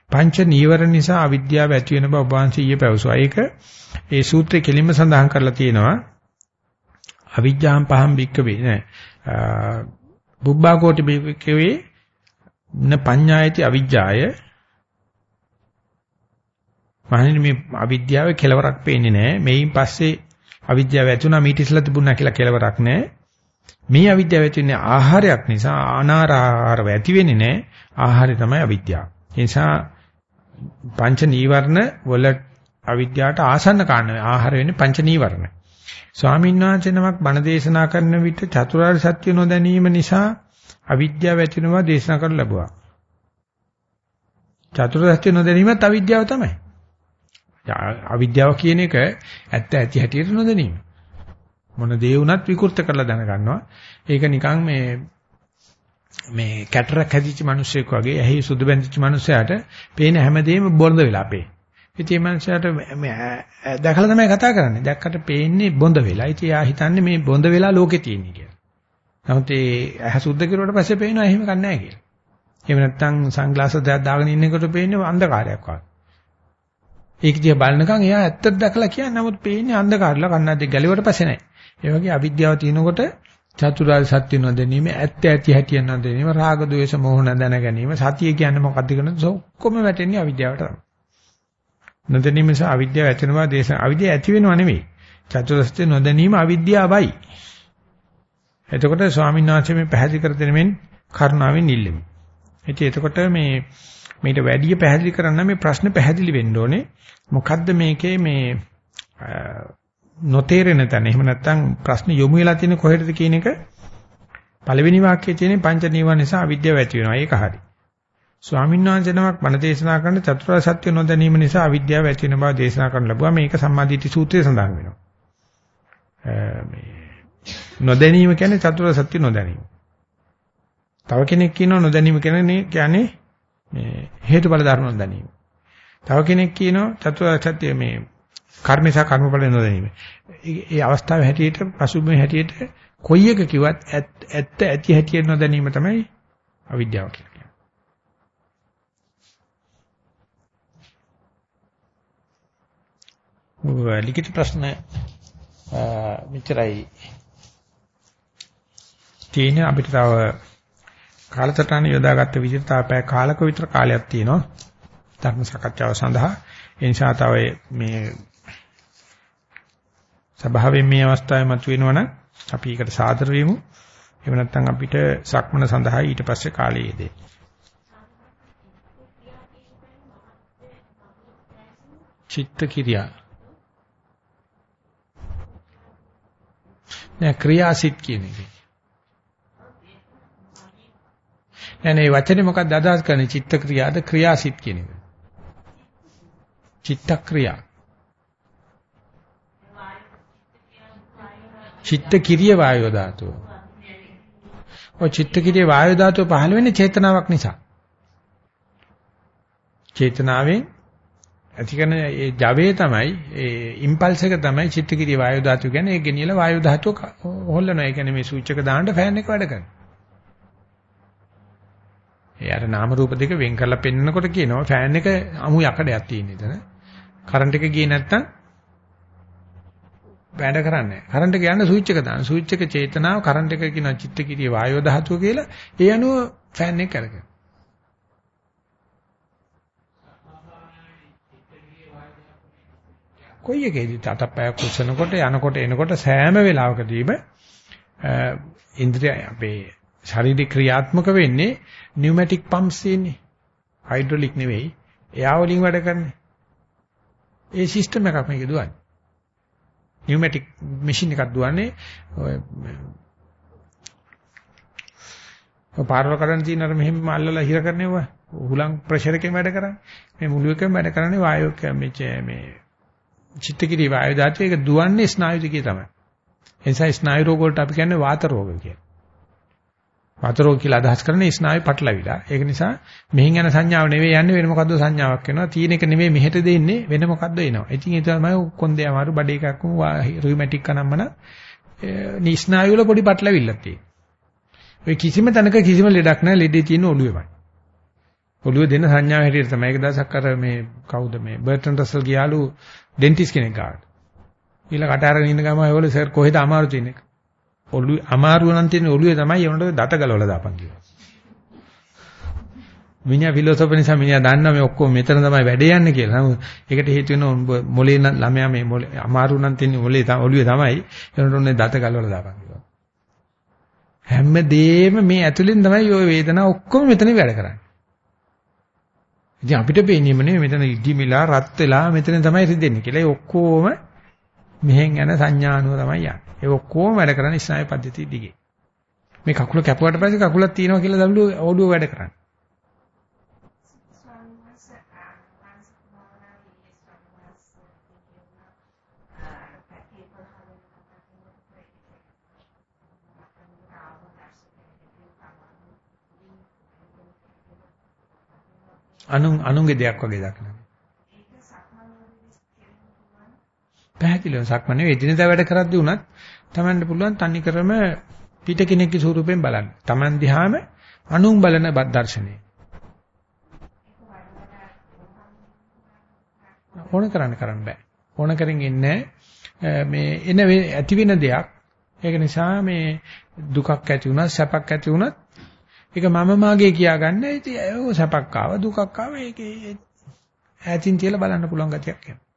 පංච නීවරණ නිසා අවිද්‍යාව ඇති වෙන බව ඔබ වහන්සේ ඊයේ පැවසුවා. ඒක ඒ සූත්‍රයේ කෙලින්ම සඳහන් කරලා තියෙනවා. අවිජ්ජාම් පහම් බික්කවේ නෑ. බුබ්බා කෝටි බික්කවේ න පඤ්ඤායති අවිජ්ජාය මහණෙනි මේ අවිද්‍යාවේ කෙලවරක් පේන්නේ නැහැ. මේයින් පස්සේ අවිද්‍යාව ඇතුණා මීට ඉස්සලා තිබුණා කියලා කෙලවරක් නැහැ. මේ අවිද්‍යාව ඇති වෙන්නේ ආහාරයක් නිසා අනාරාහාරව ඇති වෙන්නේ නැහැ. ආහාරය තමයි අවිද්‍යාව. ඒ නිසා පංච නීවරණ වල අවිද්‍යාවට ආසන්න කාරණා ආහාර වෙන්නේ පංච නීවරණ. ස්වාමීන් වහන්සේ නමක් බණ දේශනා කරන විට චතුරාර්ය සත්‍ය නොදැනීම නිසා අවිද්‍යාව ඇතිවෙනවා දේශනා කරන්න ලැබුවා. චතුරාර්ය සත්‍ය නොදැනීමත් අවිද්‍යාව තමයි. අවිද්‍යාව කියන එක ඇත්ත ඇති හැටියට නොදැනීම. මොන දේ වුණත් විකෘත කරලා දැනගන්නවා. ඒක නිකන් මේ මේ කැටරක් හැදිච්ච මිනිස්සෙක් වගේ ඇහි සුදු බැඳිච්ච මිනිස්සයාට පේන හැමදේම බොඳ වෙලා පේ. ඉතින් මේ මිනිස්සයාට දැකලා තමයි කතා කරන්නේ. දැක්කට පේන්නේ බොඳ වෙලා. ඉතින් එයා හිතන්නේ මේ බොඳ වෙලා ලෝකේ තියෙන්නේ කියලා. නමුත් ඒ ඇහ සුද්ධ කරුවට පස්සේ පේනවා එහෙම කන්නේ නැහැ කියලා. එහෙම නැත්නම් සන්ග්ලාස් දෙකක් දාගෙන ඉන්නකොට පේන්නේ අන්ධකාරයක් වගේ. ඒක දිහා බලනකම් එයා ඇත්තට දැකලා කියන්නේ නමුත් පේන්නේ අන්ධකාරලා කන්නත් ගැලුවට පස්සේ නැහැ. ඒ වගේ අවිද්‍යාව තියෙනකොට චතුරාර්ය සත්‍ය නොදැනීම ඇත්ත ඇති හැටි නොදැනීම රාග ద్వේෂ මොහ නැදැන ගැනීම සතිය කියන්නේ මොකක්ද කියන ඔක්කොම වැටෙන්නේ අවිද්‍යාවට තමයි. නොදැනීම නිසා අවිද්‍යාව ඇතිවෙනවා දේශ අවිද්‍යාව ඇති වෙනව නෙවෙයි. චතුරාර්ය සත්‍ය නොදැනීම අවිද්‍යාවයි. එතකොට ස්වාමීන් වහන්සේ මේ පැහැදිලි කර දෙනෙමින් කරුණාවෙන් ඉල්ලෙමි. ඉතින් එතකොට මේ මේට වැඩි පැහැදිලි කරන්න මේ ප්‍රශ්න පැහැදිලි වෙන්න ඕනේ. මොකද්ද මේකේ මේ නොතේරෙන තැන එහෙම නැත්නම් ප්‍රශ්න යොමු වෙලා තියෙන කොහෙටද කියන එක පළවෙනි වාක්‍යයේ තියෙන පංච නීවරණ නිසා අවිද්‍යාව ඇති වෙනවා. ඒක හරි. ස්වාමීන් වහන්සේ නමක් බණ දේශනා කරන චතුරාර්ය සත්‍ය නොදැනීම නිසා අවිද්‍යාව ඇති වෙන බව දේශනා කරන්න ලැබුවා. මේක සම්මාදිට්ඨි සූත්‍රයේ සඳහන් වෙනවා. මේ නොදැනීම කියන්නේ චතුරාර්ය සත්‍ය නොදැනීම. තව කෙනෙක් කියනවා නොදැනීම කියන්නේ කියන්නේ මේ හේතුඵල ධර්ම නොදැනීම. තව කෙනෙක් කියනවා චතුරාර්ය සත්‍ය මේ කර්ම සහ කර්මඵල නොදැනීම. ඒ අවස්ථාවේ හැටියට පසුබිමේ හැටියට කොයි එක කිව්වත් ඇත්ත ඇති හැටියට නොදැනීම තමයි අවිද්‍යාව කියන්නේ. ලිඛිත ප්‍රශ්න මෙච්චරයි තියෙන අපිට තව කාලසටහන යොදාගත්ත විදිහට තාපය කාලක විතර කාලයක් තියෙනවා ධර්ම සාකච්ඡාව සඳහා ඒ නිසා තව මේ සභාවෙන් මේ අවස්ථාවේ මතුවෙනවනම් අපි ඒකට සාදර වෙමු. එහෙම නැත්නම් අපිට සක්මන සඳහා ඊට පස්සේ කාලය යෙදේ. චිත්ත කිරියා. නෑ ක්‍රියාසිත කියන එක. නෑ නේ වචනේ මොකක්ද අදහස් කරන්නේ චිත්ත ක්‍රියාද ක්‍රියාසිත කියන එක. චිත්ත ක්‍රියා. චිත්ත කිරිය වායෝ ධාතුව. ඔය චිත්ත කිරිය වායෝ ධාතුව පහළ වෙන්නේ චේතනාවක් නිසා. චේතනාවෙන් ඇති කරන ඒ ජවයේ තමයි ඒ ඉම්පල්ස් එක තමයි චිත්තකිරිය වායු ධාතුව කියන්නේ ඒ ගෙනියලා වායු ධාතුව හොල්ලනවා. ඒ කියන්නේ මේ ස්විච් එක දාන්න ෆෑන් එක වැඩ කරනවා. ඒ අර නාම රූප දෙක වෙන් කරලා පෙන්නකොට කියනවා ෆෑන් එක අමු යකඩයක් තියෙන ඉතන. කරන්ට් එක ගියේ නැත්තම් වැඩ කරන්නේ නැහැ. කරන්ට් එක යන්න ස්විච් එක දාන්න. ස්විච් එක චේතනාව කරන්ට් එක කියන චිත්තකිරිය වායු ධාතුව කියලා ඒ අනුව ෆෑන් එක කරගෙන. කොයි එකේදීත් අතප්පයක් කුසනකොට යනකොට එනකොට සෑම වෙලාවකදීම ඉන්ද්‍රිය අපේ ශාරීරික ක්‍රියාත්මක වෙන්නේ නියුමැටික් පම්ප්ස් තියෙන්නේ. හයිඩ්‍රොලික් නෙවෙයි. එයා වලින් වැඩ කරන්නේ. ඒ සිස්ටම් එකක් මේක දුවන්නේ. නියුමැටික් මැෂින් එකක් දුවන්නේ ඔය පාරවල් කඩන තියෙන අර මෙහෙම අල්ලලා හිර කරන්නේව හුලං ප්‍රෙෂර් එකෙන් වැඩ කරන්නේ. මේ මුළු එකම වැඩ කරන්නේ වායෝ මේ චිත්තකිරි වායු ධාතුව ඒක දුවන්නේ ස්නායු දිගේ තමයි. ඒ නිසා ස්නායු රෝග වලට අපි කියන්නේ වාත රෝග කියලා. වාත රෝග කියලා අදහස් කරන්නේ ස්නායු පටලවිලා. ඒක නිසා මෙහින් යන සංඥාව නෙවෙයි යන්නේ වෙන මොකද්ද සංඥාවක් වෙනවා. තියෙන එක නෙවෙයි මෙහෙට දෙන්නේ වෙන මොකද්ද එනවා. ඉතින් ඒ තමයි කොන්දේ අමාරු බඩ එකක් වුන් රියුමැටික් කනම්මන නිස්නායු වල පොඩි පටලවිල්ලක් තියෙනවා. ඔය කිසිම තැනක කිසිම ලෙඩක් නැහැ ලෙඩේ තියෙන ඔළුවේමයි. ඔළුවේ දෙන සංඥාව හැටියට තමයි. ඒක දවසක් අර මේ කවුද මේ බර්ටන් රසල් ගියාලු ඩෙන්ටිස් කෙනෙක් ගාවට. ඊළ කට අරගෙන ඉන්න ගම ඒවල සර් කොහෙද අමාරු තියෙන්නේ? ඔළුවේ අමාරුව නම් තියෙන ඔළුවේ තමයි ඒවලට දත ගලවලා දාපන් කියලා. මිනිහා ෆිලොසොෆර් නිසා මිනිහා දන්නා මේ ඔක්කොම මෙතන තමයි වැඩ යන්නේ කියලා. නමුත් ඒකට හේතු වෙනවා මොලේ නම් ළමයා මේ මොලේ අමාරු නම් තියෙන මොලේ ඔළුවේ තමයි ඒකට ඔන්නේ දත ගලවලා දාපන් කියලා. හැමදේම මේ ඇතුලෙන් තමයි ওই වේදනාව ඔක්කොම මෙතන වැඩ කරන්නේ. ඉතින් අපිට පේන්නේම නෙමෙයි මෙතන ඉදිමිලා රත් වෙලා මෙතන තමයි රිදෙන්නේ කියලා. ඒ ඔක්කොම මෙහෙන් යන සංඥානුව තමයි යන්නේ. ඒ ඔක්කොම වැඩ කරන්නේ ස්නායු පද්ධතිය දිගේ. මේ කකුල කැපුවට පස්සේ කකුලක් තියෙනවා කියලා දවලු ඔළුව වැඩ කරන්නේ. අනුන් අනුන්ගේ දෙයක් වගේ දක්නවා. පැහැදිලිව සක්මනේ එදිනෙදා වැඩ කරද්දී උනත් Tamanට පුළුවන් තනි කරම පිට කෙනෙක්ගේ ස්වරූපයෙන් බලන්න. Taman දිහාම අනුන් බලන දර්ශනය. ඕන කරන්න කරන්න බෑ. ඕන කරන් ඉන්නේ මේ එන ඇති වෙන දෙයක්. ඒක නිසා මේ දුකක් ඇති වුණත් සැපක් ඇති වුණත් ඒක මම මාගේ කියාගන්න ඉතින් ඒක සැපක් ආව දුකක් ආව ඒකේ ඈතින් තියලා බලන්න පුළුවන් ගතියක් එනවා.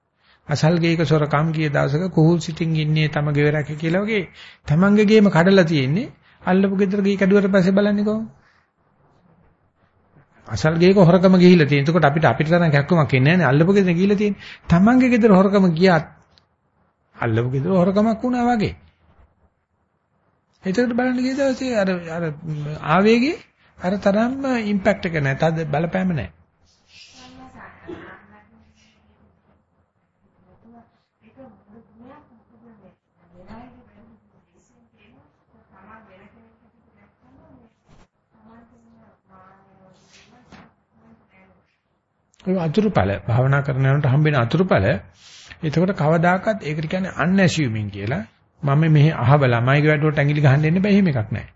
අසල් ගේක සොරකම් ගිය දවසක කුහුල් සිටින් ඉන්නේ තම ගෙවරක කියලා වගේ තමන්ගේ ගේම කඩලා තියෙන්නේ අල්ලපු ගෙදර ගේ කැඩුවට පස්සේ බලන්නේ කොහොමද? අසල් ගේක හොරකම ගිහිල්ලා තියෙන. එතකොට අපිට අපිට තරම් කැක්කමක් එන්නේ නැහැ නේ. අල්ලපු ගෙදර ගිහිල්ලා තියෙන්නේ. තමන්ගේ ගෙදර හොරකම ගියත් අල්ලපු ගෙදර හොරකමක් වුණා වගේ. එතකොට බලන්න ගිය දවසේ අර අර ආවේගේ අර තරම්ම ඉම්පැක්ට් එක නැහැ. තද බලපෑම නැහැ. ඒ අතුරුඵල භාවනා කරන යනකොට හම්බෙන අතුරුඵල එතකොට කවදාකවත් ඒකට කියන්නේ unassuming කියලා. මම මෙහි අහබලා මයිගේ වැඩට ඇඟිලි ගහන්න එන්න බෑ එහෙම එකක් නැහැ.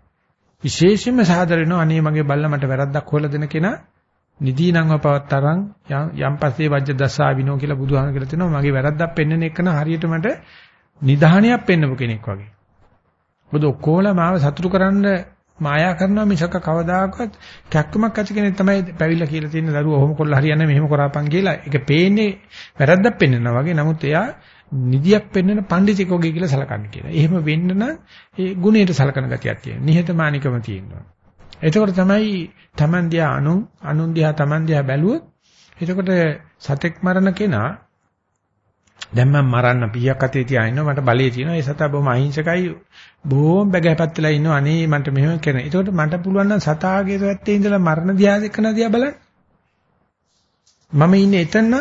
විශේෂයෙන්ම සාදර වෙනවා අනේ මගේ බල්ලා මට වැරද්දක් හොයලා දෙන කෙනා. නිදීනංව පවත්තරන් යම් පස්සේ වජ්‍ය දසා විනෝ කියලා බුදුහාම කියලා තිනවා මගේ වැරද්දක් පෙන්වන එක හරියට මට නිධානයක් පෙන්වපු කෙනෙක් වගේ. මොකද ඔක්කොම මාව සතුටු කරන්න මායා කරනවා මිසක කවදාකවත් කැක්කමක් ඇති කෙනෙක් තමයි පැවිලා කියලා තියෙන දරුවෝ ඔහොම කොල්ල හරියන්නේ මෙහෙම කරාපන් කියලා. ඒක පේන්නේ වැරද්දක් පෙන්වනවා වගේ. නමුත් එයා නිදියක් පෙන්වන පඬිතික වගේ කියලා සලකන්නේ කියලා. එහෙම වෙන්න නම් ඒ ගුණයට සලකන ගතියක් තියෙනවා. නිහතමානිකම තියෙනවා. එතකොට තමයි Taman දිහා අනුන් අනුන් දිහා Taman දිහා බැලුවොත් එතකොට සතෙක් මරණ කෙනා දැන් මම මරන්න පීයක් අතේ තියාගෙන ඉන්නවා මට බලේ තියෙනවා ඒ සතා බොහොම අහිංසකයි බොහොම බගහැපත් වෙලා ඉන්නවා අනේ මන්ට මෙහෙම කරන. ඒකට මට පුළුවන් නම් සතාගේ පැත්තේ ඉඳලා මරණ දිහා දෙකන දිහා බලන්න. මම ඉන්නේ එතන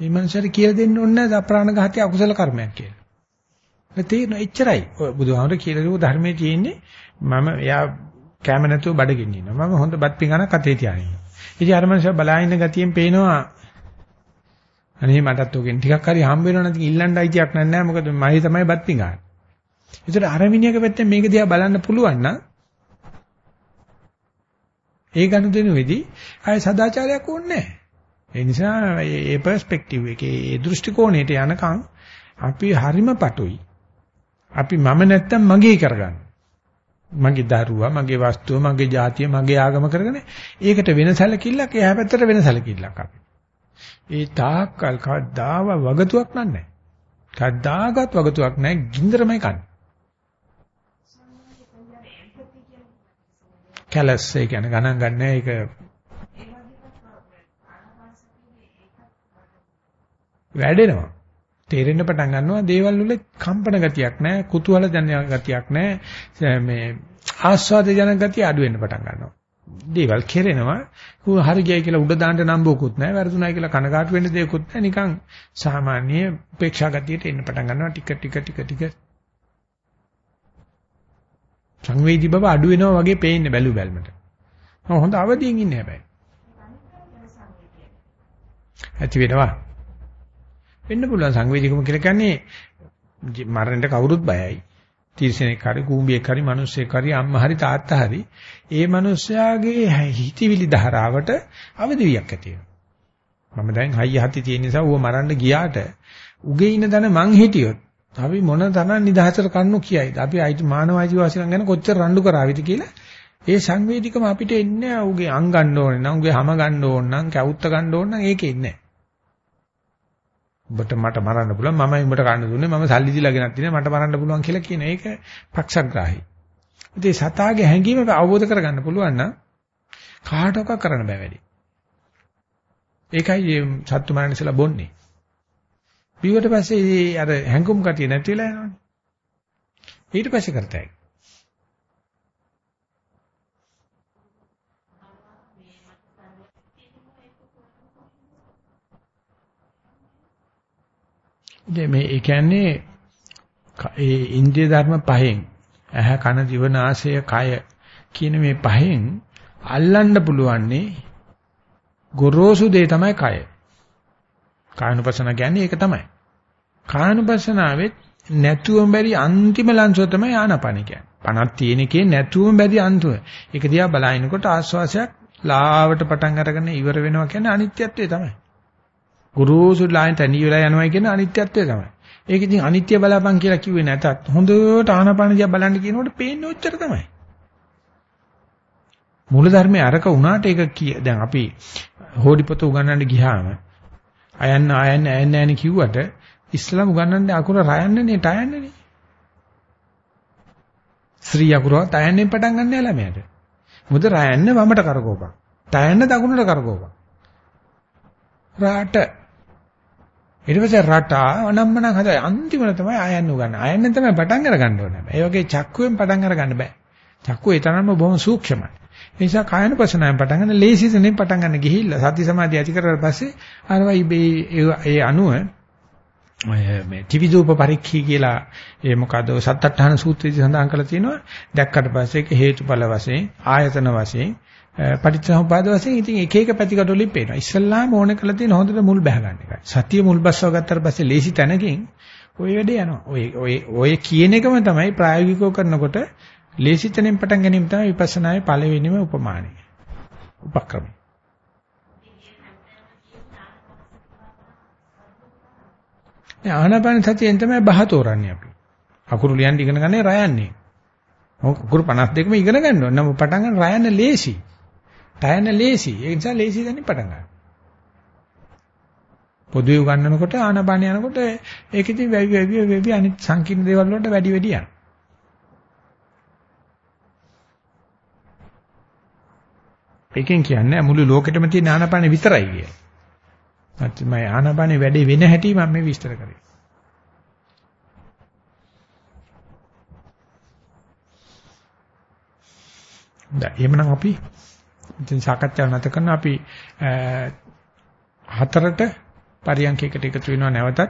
මේ මනුස්සයාට කියලා දෙන්න ඕනේ නැහැ අප්‍රාණ ඝාතය අකුසල කර්මයක් කියලා. ඒ තේරෙන එච්චරයි. ඔය බුදුහාමර කියලා දීපු ධර්මයේ තියෙන්නේ මම එයා කැම නැතුව බඩගින්න ඉන්නවා. මම හොඳ බත් පිඟානක් අතේ තියාගෙන ඉන්නවා. ඉතින් අර මනුස්සයා බලාගෙන ගතියෙන් පේනවා අනේ මටත් උගෙන් ටිකක් හරි හම්බ වෙනවා නැති ඉල්ලන්න අයිතියක් නැහැ මොකද මගේ තමයි බත් පිඟාන. ඒතර අර මිනිහක පැත්තෙන් මේක දිහා බලන්න පුළුවන් නම් ඒ ගනුදෙනුවේදී ආය සදාචාරයක් ඕනේ නැහැ. ඒ නිසා මේ පර්ස්පෙක්ටිව් එකේ ඒ දෘෂ්ටි කෝණයට යනකම් අපි හරිම පටුයි. අපි මම නැත්තම් මගේ කරගන්න. මගේ දරුවා, මගේ වස්තුව, මගේ ජාතිය, මගේ ආගම කරගෙන ඒකට වෙන සැලකිල්ලක් එහා පැත්තට වෙන සැලකිල්ලක් අපි. ඒ තාක්කල් කවදාව වගතුවක් නැහැ. කවදාගත් වගතුවක් නැහැ ගින්දරමයි කන්නේ. කැලස් ඒ කියන්නේ ගණන් ගන්න ඒක වැඩෙනවා. තේරෙන්න පටන් ගන්නවා දේවල් වල කම්පන ගතියක් නැහැ, කුතුහල ජනක ගතියක් නැහැ, මේ ආස්වාද ජනක ගතිය අඩු වෙන්න පටන් ගන්නවා. දේවල් කෙරෙනවා. ඌ හරි ගියයි කියලා උඩ දාන්න නම්බුකුත් නැහැ, වැරදුනායි කියලා කනගාටු වෙන්න දෙයක්වත් නැහැ. නිකන් සාමාන්‍ය උපේක්ෂා ගතියට එන්න පටන් ගන්නවා ටික ටික ටික ටික. සංවේදී බව අඩු වෙනවා වගේ පේන්නේ බැලු බැලමට. හොඳ අවදියෙන් ඉන්නේ හැබැයි. ඇති වෙනවා. වෙන්න පුළුවන් සංවේදීකම කියලා කියන්නේ මරණයට කවුරුත් බයයි. තිරසනෙක් හරි කූඹියෙක් හරි මිනිස්සෙක් හරි අම්මා හරි තාත්තා හරි ඒ මිනිස්යාගේ හිතවිලි ධාරාවට අවදිවියක් ඇති වෙනවා. මම දැන් හයිය හති තියෙන නිසා ඌව මරන්න ගියාට උගේ ඉන්න දන මං හිටියොත් අපි මොන තරම් නිදහසට කන්නු කියයිද? අපි අයිති මානව අයිතිවාසිකම් ගැන කොච්චර රණ්ඩු කරාවිද කියලා ඒ සංවේදීකම අපිට එන්නේ උගේ අං ගන්න ඕනේ නම් උගේ හැම ගන්න ඕන නම් කැවුත්ත ගන්න ඕන නම් ඒකේ ඉන්නේ ඔබට මට මරන්න පුළුවන් මමයි උඹට කන්න දුන්නේ මම සල්ලි දීලා ගෙනත් තියෙනවා මට මරන්න පුළුවන් කියලා කියන එක පක්ෂග්‍රාහී. ඉතින් සතාගේ හැඟීම අවබෝධ කරගන්න පුළුවන් නම් කාටවත් කරන්න බෑ වැඩි. ඒකයි මේ සත්තු මරණ ඉස්සලා බොන්නේ. බිව්වට පස්සේ අර හැඟුම් කතිය නැති වෙලා යනවනේ. ඊට පස්සේ කරතයි. මේ ඒ කියන්නේ ඒ ඉන්ද්‍රිය ධර්ම පහෙන් ඇහ කන දිව නාසය කය කියන මේ පහෙන් අල්ලන්න පුළුවන්නේ ගොරෝසු දේ තමයි කය. කායනුපසන කියන්නේ ඒක තමයි. කායනුපසනාවෙත් නැතුවම බැරි අන්තිම ලංසෝ තමයි ආනපන කියන්නේ. පණක් තියෙන එකේ නැතුවම බැරි අන්තිම. ඒක දිහා බලනකොට ආස්වාසයක් ලාවට පටන් අරගෙන ඉවර වෙනවා කියන්නේ අනිත්‍යත්වය තමයි. ගුරුසු ලයින් තනිය වෙලා යනවා කියන අනිත්‍යත්වය තමයි. ඒක ඉතින් අනිත්‍ය බලාපන් කියලා කිව්වේ නැතත් හොඳට ආනපන දිහා බලන්න කියනකොට පේන්නේ ඔච්චර තමයි. මූල ධර්මයේ අරක වුණාට ඒක දැන් අපි හෝඩිපොත උගන්වන්න ගියාම අයන්න අයන්න අයන්න යන්නේ කිව්වට ඉස්ලාම උගන්වන්නේ අකුර රයන්නේ නේ ටයන්නේ නේ. ශ්‍රී අකුරවත් අයන්නේ පටන් ගන්න ළමයාට. මොකද රයන්නේ වමට කරකෝපක්. ටයන්න දකුණට කරකෝපක්. රාට ඊට පස්සේ රටා අනම්මනම් හදයි අන්තිමට තමයි ආයන්න උගන්න. ආයන්න තමයි පටන් අරගන්න ඕනේ. ඒ වගේ චක්කුවෙන් පටන් අරගන්න බෑ. චක්කුව ඒ තරම්ම බොහොම සූක්ෂමයි. ඒ නිසා කායන පසනාවෙන් පටන් ගන්න ලේසිසෙන් පටන් ගන්න ගිහිල්ලා සති සමාධිය ඇති කරලා පස්සේ අරවා ඉබේ ඒ අණුව මේ ත්‍රිවිධූප පරික්ඛී කියලා ඒ මොකද සත්තට්ඨාන සූත්‍රයේදී සඳහන් කරලා තියෙනවා. දැක්කට පස්සේ ඒක හේතුඵල වශයෙන් ආයතන වශයෙන් පටිච්චසමුපාද වශයෙන් ඉතින් එක එක පැතිකඩ වලින් පේනවා. ඉස්සල්ලාම ඕන කරලා තියෙන හොඳට මුල් බහ ගන්න එකයි. සතිය මුල් බස්සව ගත්තාට පස්සේ ලේසි තැනකින් ওই වැඩේ යනවා. ඔය ඔය ඔය කියන එකම තමයි ප්‍රායෝගිකව කරනකොට ලේසි තැනින් පටන් ගැනීම තමයි විපස්සනායේ පළවෙනිම උපමානය. උපක්‍රමය. ආනාපාන සතියෙන් තමයි බහ තෝරන්නේ අපි. අකුරු ලියන්න ඉගෙන ගන්නේ රයන්නේ. අකුරු 52ම ඉගෙන ගන්න ඕන. නම් පටන් ගන්න රයන්න ලේසි. ටයන ලේසි. ඒ නිසා ලේසි දැනින් පටන් ගන්න. පොදුවේ උගන්වනකොට ආනපාන යනකොට ඒක ඉතින් වැවි වැවි වැවි අනිත් සංකීර්ණ දේවල් වලට වැඩි වැඩි යනවා. ඒකෙන් කියන්නේ මුළු ලෝකෙටම තියෙන ආනපාන විතරයි කිය. නැත්නම් ආනාපානේ වැඩේ වෙන හැටි මම මේ විස්තර කරේ. දැන් එහෙමනම් අපි ඉතින් සාකච්ඡාව නැත කරන අපි හතරට පරියන්කයකට එකතු වෙනවා නැවතත්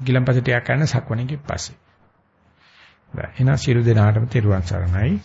ගිලම්පසට යක් කරන සක්වණේකින් පස්සේ. දැන් එන සියලු දෙනාටම තෙරුවන් සරණයි.